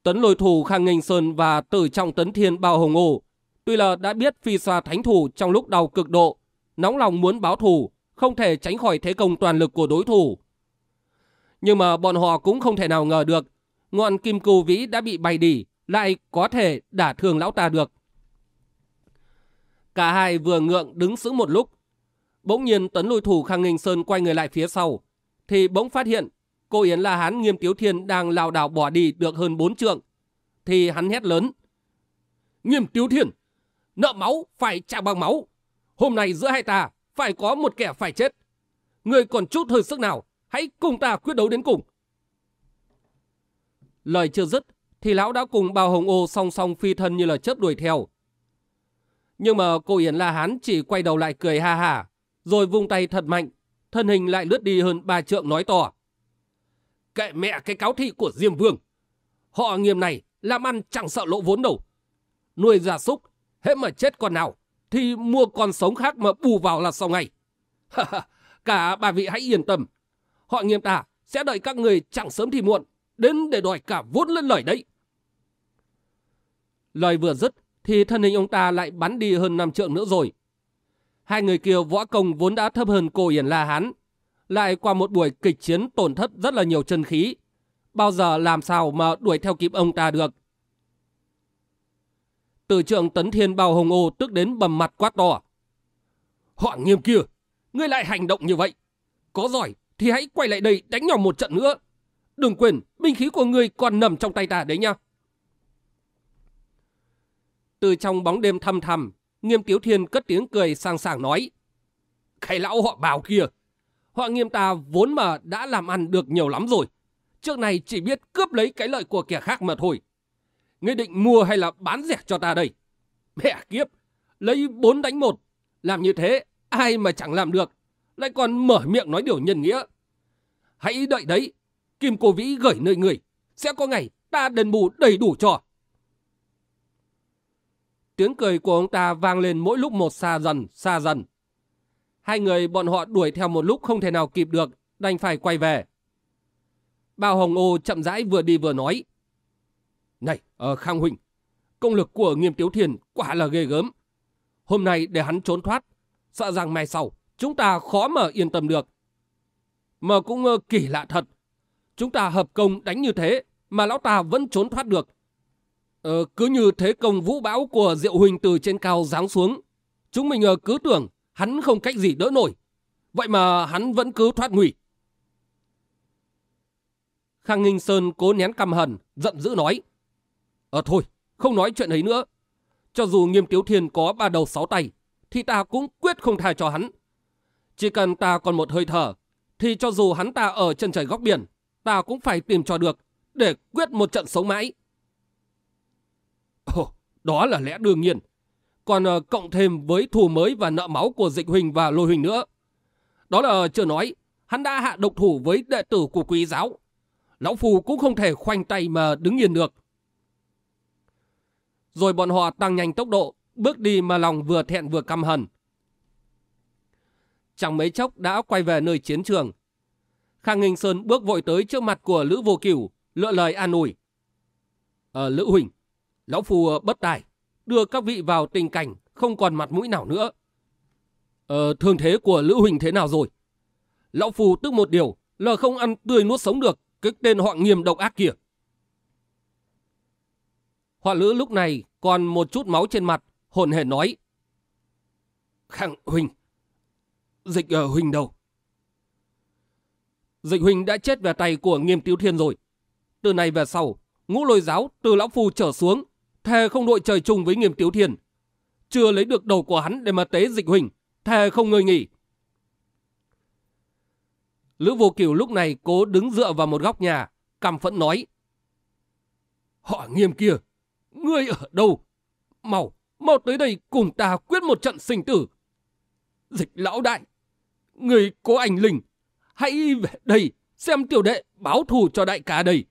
Speaker 2: Tấn lôi thủ Khang Nghênh Sơn và tử trọng tấn thiên Bao Hồng ổ, tuy là đã biết phi xoa thánh thủ trong lúc đau cực độ, nóng lòng muốn báo thù, không thể tránh khỏi thế công toàn lực của đối thủ. Nhưng mà bọn họ cũng không thể nào ngờ được, ngọn kim cưu vĩ đã bị bay đi, lại có thể đả thương lão ta được. Cả hai vừa ngượng đứng sững một lúc. Bỗng nhiên tấn lôi thủ Khang Ninh Sơn quay người lại phía sau, thì bỗng phát hiện cô Yến La Hán Nghiêm Tiếu Thiên đang lao đảo bỏ đi được hơn bốn trượng. Thì hắn hét lớn. Nghiêm Tiếu Thiên, nợ máu phải trả bằng máu. Hôm nay giữa hai ta phải có một kẻ phải chết. Người còn chút hơi sức nào, hãy cùng ta quyết đấu đến cùng. Lời chưa dứt, thì lão đã cùng bao hồng ô song song phi thân như là chớp đuổi theo. Nhưng mà cô Yến La Hán chỉ quay đầu lại cười ha ha, rồi vung tay thật mạnh, thân hình lại lướt đi hơn ba trượng nói to. Kệ mẹ cái cáo thị của Diêm Vương. Họ nghiêm này làm ăn chẳng sợ lỗ vốn đâu. Nuôi gia súc, hết mà chết con nào, thì mua con sống khác mà bù vào là sau ngày. Cả bà vị hãy yên tâm. Họ nghiêm ta sẽ đợi các người chẳng sớm thì muộn, đến để đòi cả vốn lên lời đấy. Lời vừa dứt, thì thân hình ông ta lại bắn đi hơn năm trượng nữa rồi. Hai người kia võ công vốn đã thấp hơn cô Yển La Hán, lại qua một buổi kịch chiến tổn thất rất là nhiều chân khí. Bao giờ làm sao mà đuổi theo kịp ông ta được? Từ trưởng Tấn Thiên Bao Hồng Ô tức đến bầm mặt quát to. Họ nghiêm kia, ngươi lại hành động như vậy. Có giỏi thì hãy quay lại đây đánh nhau một trận nữa. Đừng quên, binh khí của ngươi còn nằm trong tay ta đấy nha. Từ trong bóng đêm thăm thầm, Nghiêm Tiếu Thiên cất tiếng cười sang sảng nói. Cái lão họ bảo kia, họ nghiêm ta vốn mà đã làm ăn được nhiều lắm rồi. Trước này chỉ biết cướp lấy cái lợi của kẻ khác mà thôi. Ngươi định mua hay là bán rẻ cho ta đây? Mẹ kiếp, lấy bốn đánh một. Làm như thế, ai mà chẳng làm được. Lại còn mở miệng nói điều nhân nghĩa. Hãy đợi đấy, Kim Cô Vĩ gửi nơi người. Sẽ có ngày ta đền bù đầy đủ cho. Tiếng cười của ông ta vang lên mỗi lúc một xa dần, xa dần. Hai người bọn họ đuổi theo một lúc không thể nào kịp được, đành phải quay về. Bao Hồng Ô chậm rãi vừa đi vừa nói. Này, ở Khang Huynh, công lực của Nghiêm Tiếu Thiền quả là ghê gớm. Hôm nay để hắn trốn thoát, sợ rằng mai sau chúng ta khó mà yên tâm được. Mà cũng uh, kỳ lạ thật, chúng ta hợp công đánh như thế mà lão ta vẫn trốn thoát được. Ờ, cứ như thế công vũ bão của Diệu Huỳnh từ trên cao giáng xuống. Chúng mình uh, cứ tưởng hắn không cách gì đỡ nổi. Vậy mà hắn vẫn cứ thoát nguy. Khang Nghinh Sơn cố nén căm hận, giận dữ nói. Ờ thôi, không nói chuyện ấy nữa. Cho dù nghiêm tiếu thiên có ba đầu sáu tay, thì ta cũng quyết không tha cho hắn. Chỉ cần ta còn một hơi thở, thì cho dù hắn ta ở chân trời góc biển, ta cũng phải tìm cho được, để quyết một trận sống mãi. Ồ, đó là lẽ đương nhiên. Còn uh, cộng thêm với thù mới và nợ máu của dịch huỳnh và lôi huỳnh nữa. Đó là ờ, chưa nói, hắn đã hạ độc thủ với đệ tử của quý giáo. Lão Phù cũng không thể khoanh tay mà đứng yên được. Rồi bọn họ tăng nhanh tốc độ, bước đi mà lòng vừa thẹn vừa căm hận. Chẳng mấy chốc đã quay về nơi chiến trường. Khang Nghinh Sơn bước vội tới trước mặt của Lữ Vô Cửu, lựa lời an ủi. Ờ, Lữ Huỳnh, Lão phù ờ, bất tài, đưa các vị vào tình cảnh không còn mặt mũi nào nữa. Ờ, thương thế của Lữ Huỳnh thế nào rồi? Lão phù tức một điều là không ăn tươi nuốt sống được cái tên họ nghiêm độc ác kia. Họa Lữ lúc này còn một chút máu trên mặt, hồn hển nói. Khang Huỳnh, dịch ở Huỳnh đâu? Dịch Huỳnh đã chết về tay của nghiêm tiếu thiên rồi. Từ nay về sau, ngũ lôi giáo từ lão phu trở xuống thề không đội trời chung với nghiêm tiếu thiên. Chưa lấy được đầu của hắn để mà tế dịch huỳnh, thề không ngơi nghỉ. Lữ vô cửu lúc này cố đứng dựa vào một góc nhà, cầm phẫn nói. Họ nghiêm kia, ngươi ở đâu? Mau, mau tới đây cùng ta quyết một trận sinh tử. Dịch lão đại, người có ảnh linh, hãy về đây xem tiểu đệ báo thù cho đại ca đây.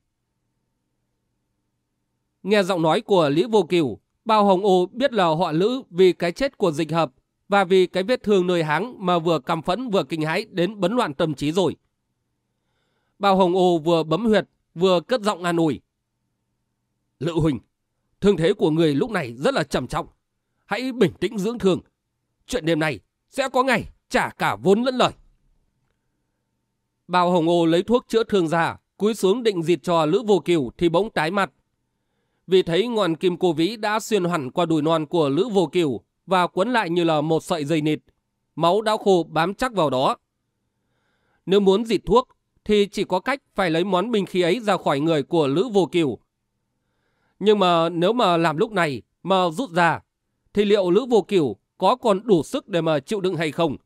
Speaker 2: Nghe giọng nói của Lý Vô Kiều, Bao Hồng Ô biết là họ Lữ vì cái chết của dịch hợp và vì cái vết thương nơi háng mà vừa căm phẫn vừa kinh hãi đến bấn loạn tâm trí rồi. Bao Hồng Ô vừa bấm huyệt, vừa cất giọng an ủi.
Speaker 1: Lữ Huỳnh, thương thế của người lúc này rất là trầm trọng. Hãy bình tĩnh dưỡng thương. Chuyện đêm này sẽ có ngày trả cả vốn lẫn lời.
Speaker 2: Bao Hồng Ô lấy thuốc chữa thương ra, cúi xuống định dịt cho Lữ Vô Kiều thì bỗng tái mặt. Vì thấy ngọn kim cô vĩ đã xuyên hẳn qua đùi non của Lữ Vô Kiều và quấn lại như là một sợi dây nịt. Máu đã khô bám chắc vào đó. Nếu muốn dịt thuốc thì chỉ có cách phải lấy món binh khí ấy ra khỏi người của Lữ Vô Kiều. Nhưng mà nếu mà làm lúc này mà rút ra thì liệu Lữ Vô Kiều có còn đủ sức để mà chịu đựng hay không?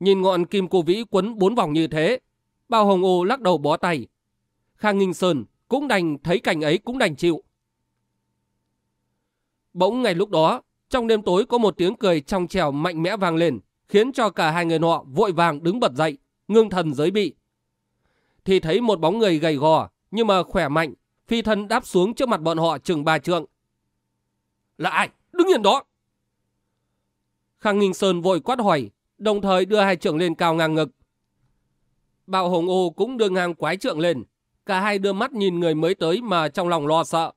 Speaker 2: Nhìn ngọn kim cô vĩ quấn bốn vòng như thế, Bao Hồng Ô lắc đầu bó tay. Khang Nghinh Sơn cũng đành thấy cảnh ấy cũng đành chịu. Bỗng ngày lúc đó, trong đêm tối có một tiếng cười trong trèo mạnh mẽ vang lên, khiến cho cả hai người nọ vội vàng đứng bật dậy, ngưng thần giới bị. Thì thấy một bóng người gầy gò, nhưng mà khỏe mạnh, phi thân đáp xuống trước mặt bọn họ chừng ba trượng. Là ai? Đứng yên đó! Khang Nghinh Sơn vội quát hỏi, đồng thời đưa hai trượng lên cao ngang ngực. Bạo Hồng Ô cũng đưa ngang quái trượng lên, cả hai đưa mắt nhìn người mới tới mà trong lòng lo sợ.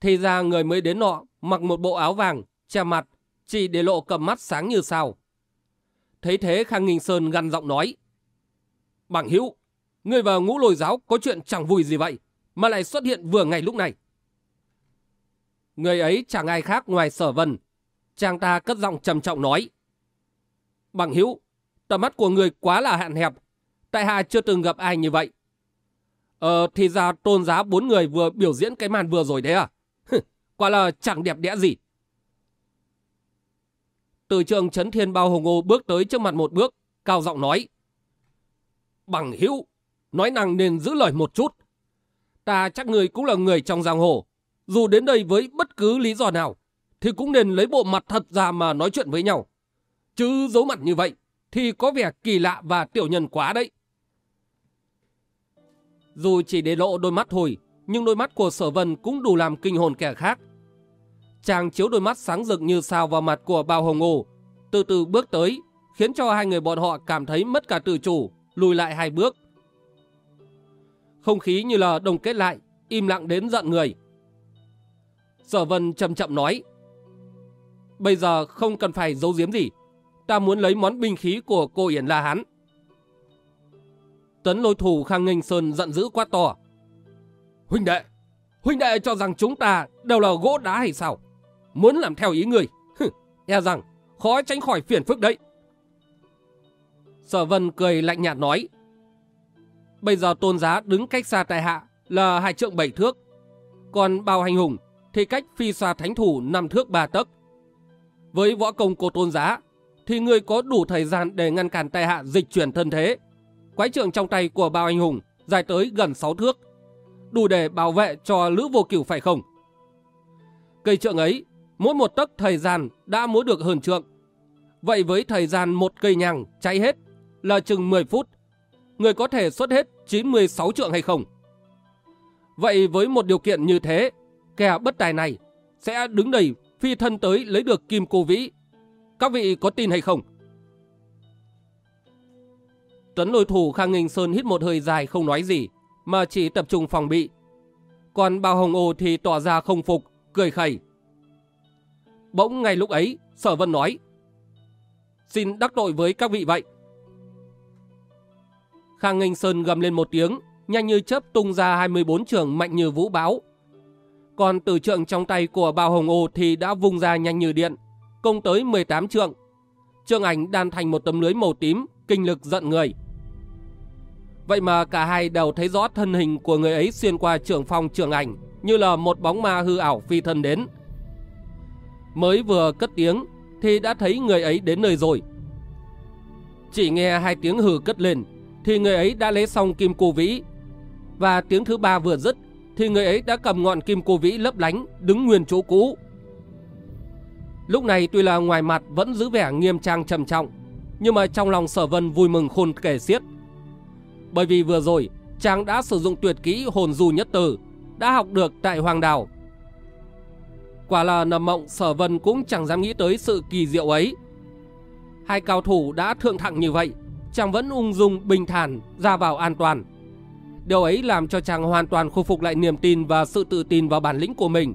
Speaker 2: Thì ra người mới đến nọ mặc một bộ áo vàng, che mặt, chỉ để lộ cầm mắt sáng như sao. Thấy thế Khang Nghinh Sơn gằn giọng nói. Bằng hữu, người vào ngũ lồi giáo có chuyện chẳng vui gì vậy, mà lại xuất hiện vừa ngày lúc này. Người ấy chẳng ai khác ngoài sở vân. Chàng ta cất giọng trầm trọng nói. Bằng hữu, tầm mắt của người quá là hạn hẹp. Tại hạ chưa từng gặp ai như vậy. Ờ, thì ra tôn giá bốn người vừa biểu diễn cái màn vừa rồi đấy à? Quả là chẳng đẹp đẽ gì. Từ trường Trấn Thiên Bao Hồng Ô bước tới trước mặt một bước, cao giọng nói. Bằng hữu, nói năng nên giữ lời một chút. Ta chắc người cũng là người trong giang hồ. Dù đến đây với bất cứ lý do nào, thì cũng nên lấy bộ mặt thật ra mà nói chuyện với nhau. Chứ giấu mặt như vậy, thì có vẻ kỳ lạ và tiểu nhân quá đấy. Dù chỉ để lộ đôi mắt thôi, nhưng đôi mắt của sở vân cũng đủ làm kinh hồn kẻ khác. Chàng chiếu đôi mắt sáng rực như sao vào mặt của bao hồng ngô, từ từ bước tới, khiến cho hai người bọn họ cảm thấy mất cả tự chủ, lùi lại hai bước. Không khí như là đồng kết lại, im lặng đến giận người. Sở vân chậm chậm nói, Bây giờ không cần phải giấu giếm gì, ta muốn lấy món binh khí của cô Yển La Hán. Tấn lôi thủ Khang Nghênh Sơn giận dữ quá to. Huynh đệ, huynh đệ cho rằng chúng ta đều là gỗ đá hay sao? Muốn làm theo ý người, hừ, e rằng khó tránh khỏi phiền phức đấy. Sở Vân cười lạnh nhạt nói. Bây giờ tôn giá đứng cách xa tại hạ là hai trượng bảy thước. Còn bao hành hùng thì cách phi xa thánh thủ năm thước ba tấc. Với võ công của tôn giá thì người có đủ thời gian để ngăn cản tại hạ dịch chuyển thân thế. Quái trượng trong tay của bao anh hùng dài tới gần 6 thước. Đủ để bảo vệ cho lữ vô cửu phải không? Cây trượng ấy, mỗi một tấc thời gian đã múa được hơn trượng. Vậy với thời gian một cây nhằng cháy hết là chừng 10 phút, người có thể xuất hết 96 trượng hay không? Vậy với một điều kiện như thế, kẻ bất tài này sẽ đứng đầy phi thân tới lấy được kim cô vĩ. Các vị có tin hay không? Tuấn lôi thủ Khang Nghinh Sơn hít một hơi dài không nói gì, mà chỉ tập trung phòng bị. Còn bao hồng ô thì tỏ ra không phục, cười khẩy. Bỗng ngay lúc ấy, Sở Vân nói, Xin đắc tội với các vị vậy. Khang Ninh Sơn gầm lên một tiếng, nhanh như chớp tung ra 24 trường mạnh như vũ báo. Còn từ trượng trong tay của bao hồng ô thì đã vung ra nhanh như điện, công tới 18 trượng. Trường ảnh đan thành một tấm lưới màu tím, kinh lực giận người. Vậy mà cả hai đều thấy rõ thân hình của người ấy xuyên qua trường phong trường ảnh như là một bóng ma hư ảo phi thân đến. Mới vừa cất tiếng thì đã thấy người ấy đến nơi rồi. Chỉ nghe hai tiếng hừ cất lên thì người ấy đã lấy xong kim cô vĩ. Và tiếng thứ ba vừa dứt thì người ấy đã cầm ngọn kim cô vĩ lấp lánh đứng nguyên chỗ cũ. Lúc này tuy là ngoài mặt vẫn giữ vẻ nghiêm trang trầm trọng nhưng mà trong lòng sở vân vui mừng khôn kể xiết. Bởi vì vừa rồi, chàng đã sử dụng tuyệt kỹ hồn du nhất từ, đã học được tại Hoàng Đào. Quả là nằm mộng sở vân cũng chẳng dám nghĩ tới sự kỳ diệu ấy. Hai cao thủ đã thượng thặng như vậy, chàng vẫn ung dung bình thản ra vào an toàn.
Speaker 1: Điều ấy làm cho chàng hoàn toàn khôi phục lại niềm tin và sự tự tin vào bản lĩnh của mình.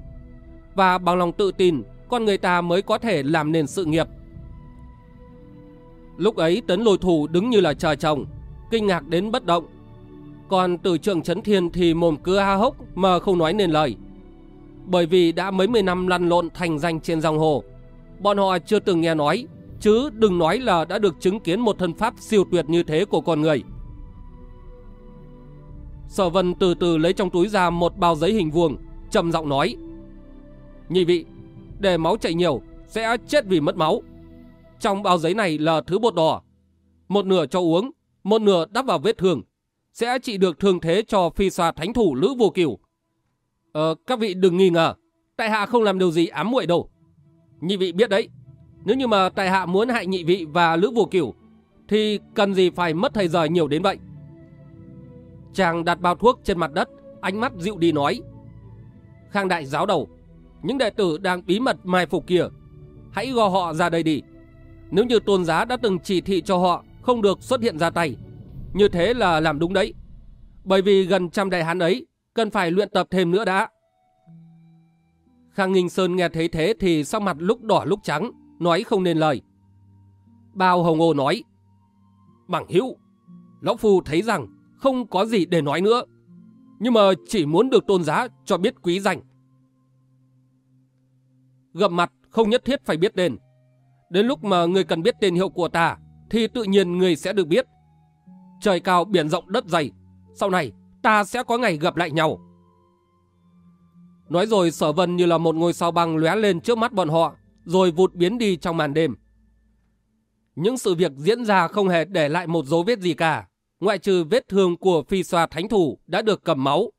Speaker 1: Và bằng lòng tự tin, con người ta mới có thể làm nên sự nghiệp. Lúc ấy tấn lôi thủ đứng như là trời trồng, kinh ngạc đến bất động. Còn từ trường chấn thiên thì mồm cứ ha hốc mà không nói nên lời. Bởi vì đã mấy mươi năm lăn lộn thành danh trên dòng hồ, bọn họ chưa từng nghe nói, chứ đừng nói là đã được chứng kiến một thân pháp siêu tuyệt như thế của con người. Sở Vân từ từ lấy trong túi ra một bao giấy hình vuông, trầm giọng nói: "Nhị vị, để máu chảy nhiều sẽ chết vì mất máu. Trong bao giấy này là thứ bột đỏ, một nửa cho uống, một nửa đắp vào vết thương, sẽ trị được thương thế cho phi xoa thánh thủ Lữ Vô Cửu. Ờ, các vị đừng nghi ngờ, tại hạ không làm điều gì ám muội đâu. Nhị vị biết đấy, nếu như mà tại hạ muốn hại nhị vị và Lữ Vô Cửu thì cần gì phải mất thời giờ nhiều đến vậy. Chàng đặt bao thuốc trên mặt đất, ánh mắt dịu đi nói. Khang đại giáo đầu, những đệ tử đang bí mật mai phục kia, hãy gò họ ra đây đi. Nếu như tôn giá đã từng chỉ thị cho họ không được xuất hiện ra tay, như thế là làm đúng đấy. Bởi vì gần trăm đại hán ấy cần phải luyện tập thêm nữa đã. Khang Nghinh Sơn nghe thấy thế thì sắc mặt lúc đỏ lúc trắng, nói không nên lời. Bao Hồng Ô nói, Bằng hữu, Lão Phu thấy rằng không có gì để nói nữa, nhưng mà chỉ muốn được tôn giá cho biết quý danh. Gặp mặt không nhất thiết phải biết tên. Đến lúc mà người cần biết tên hiệu của ta, thì tự nhiên người sẽ được biết. Trời cao biển rộng đất dày, sau này ta sẽ có ngày gặp lại nhau. Nói rồi sở vân như là một ngôi sao băng lóe lên trước mắt bọn họ, rồi vụt biến đi trong màn đêm. Những sự việc diễn ra không hề để lại một dấu vết gì cả, ngoại trừ vết thương của phi xoa thánh thủ đã được cầm máu.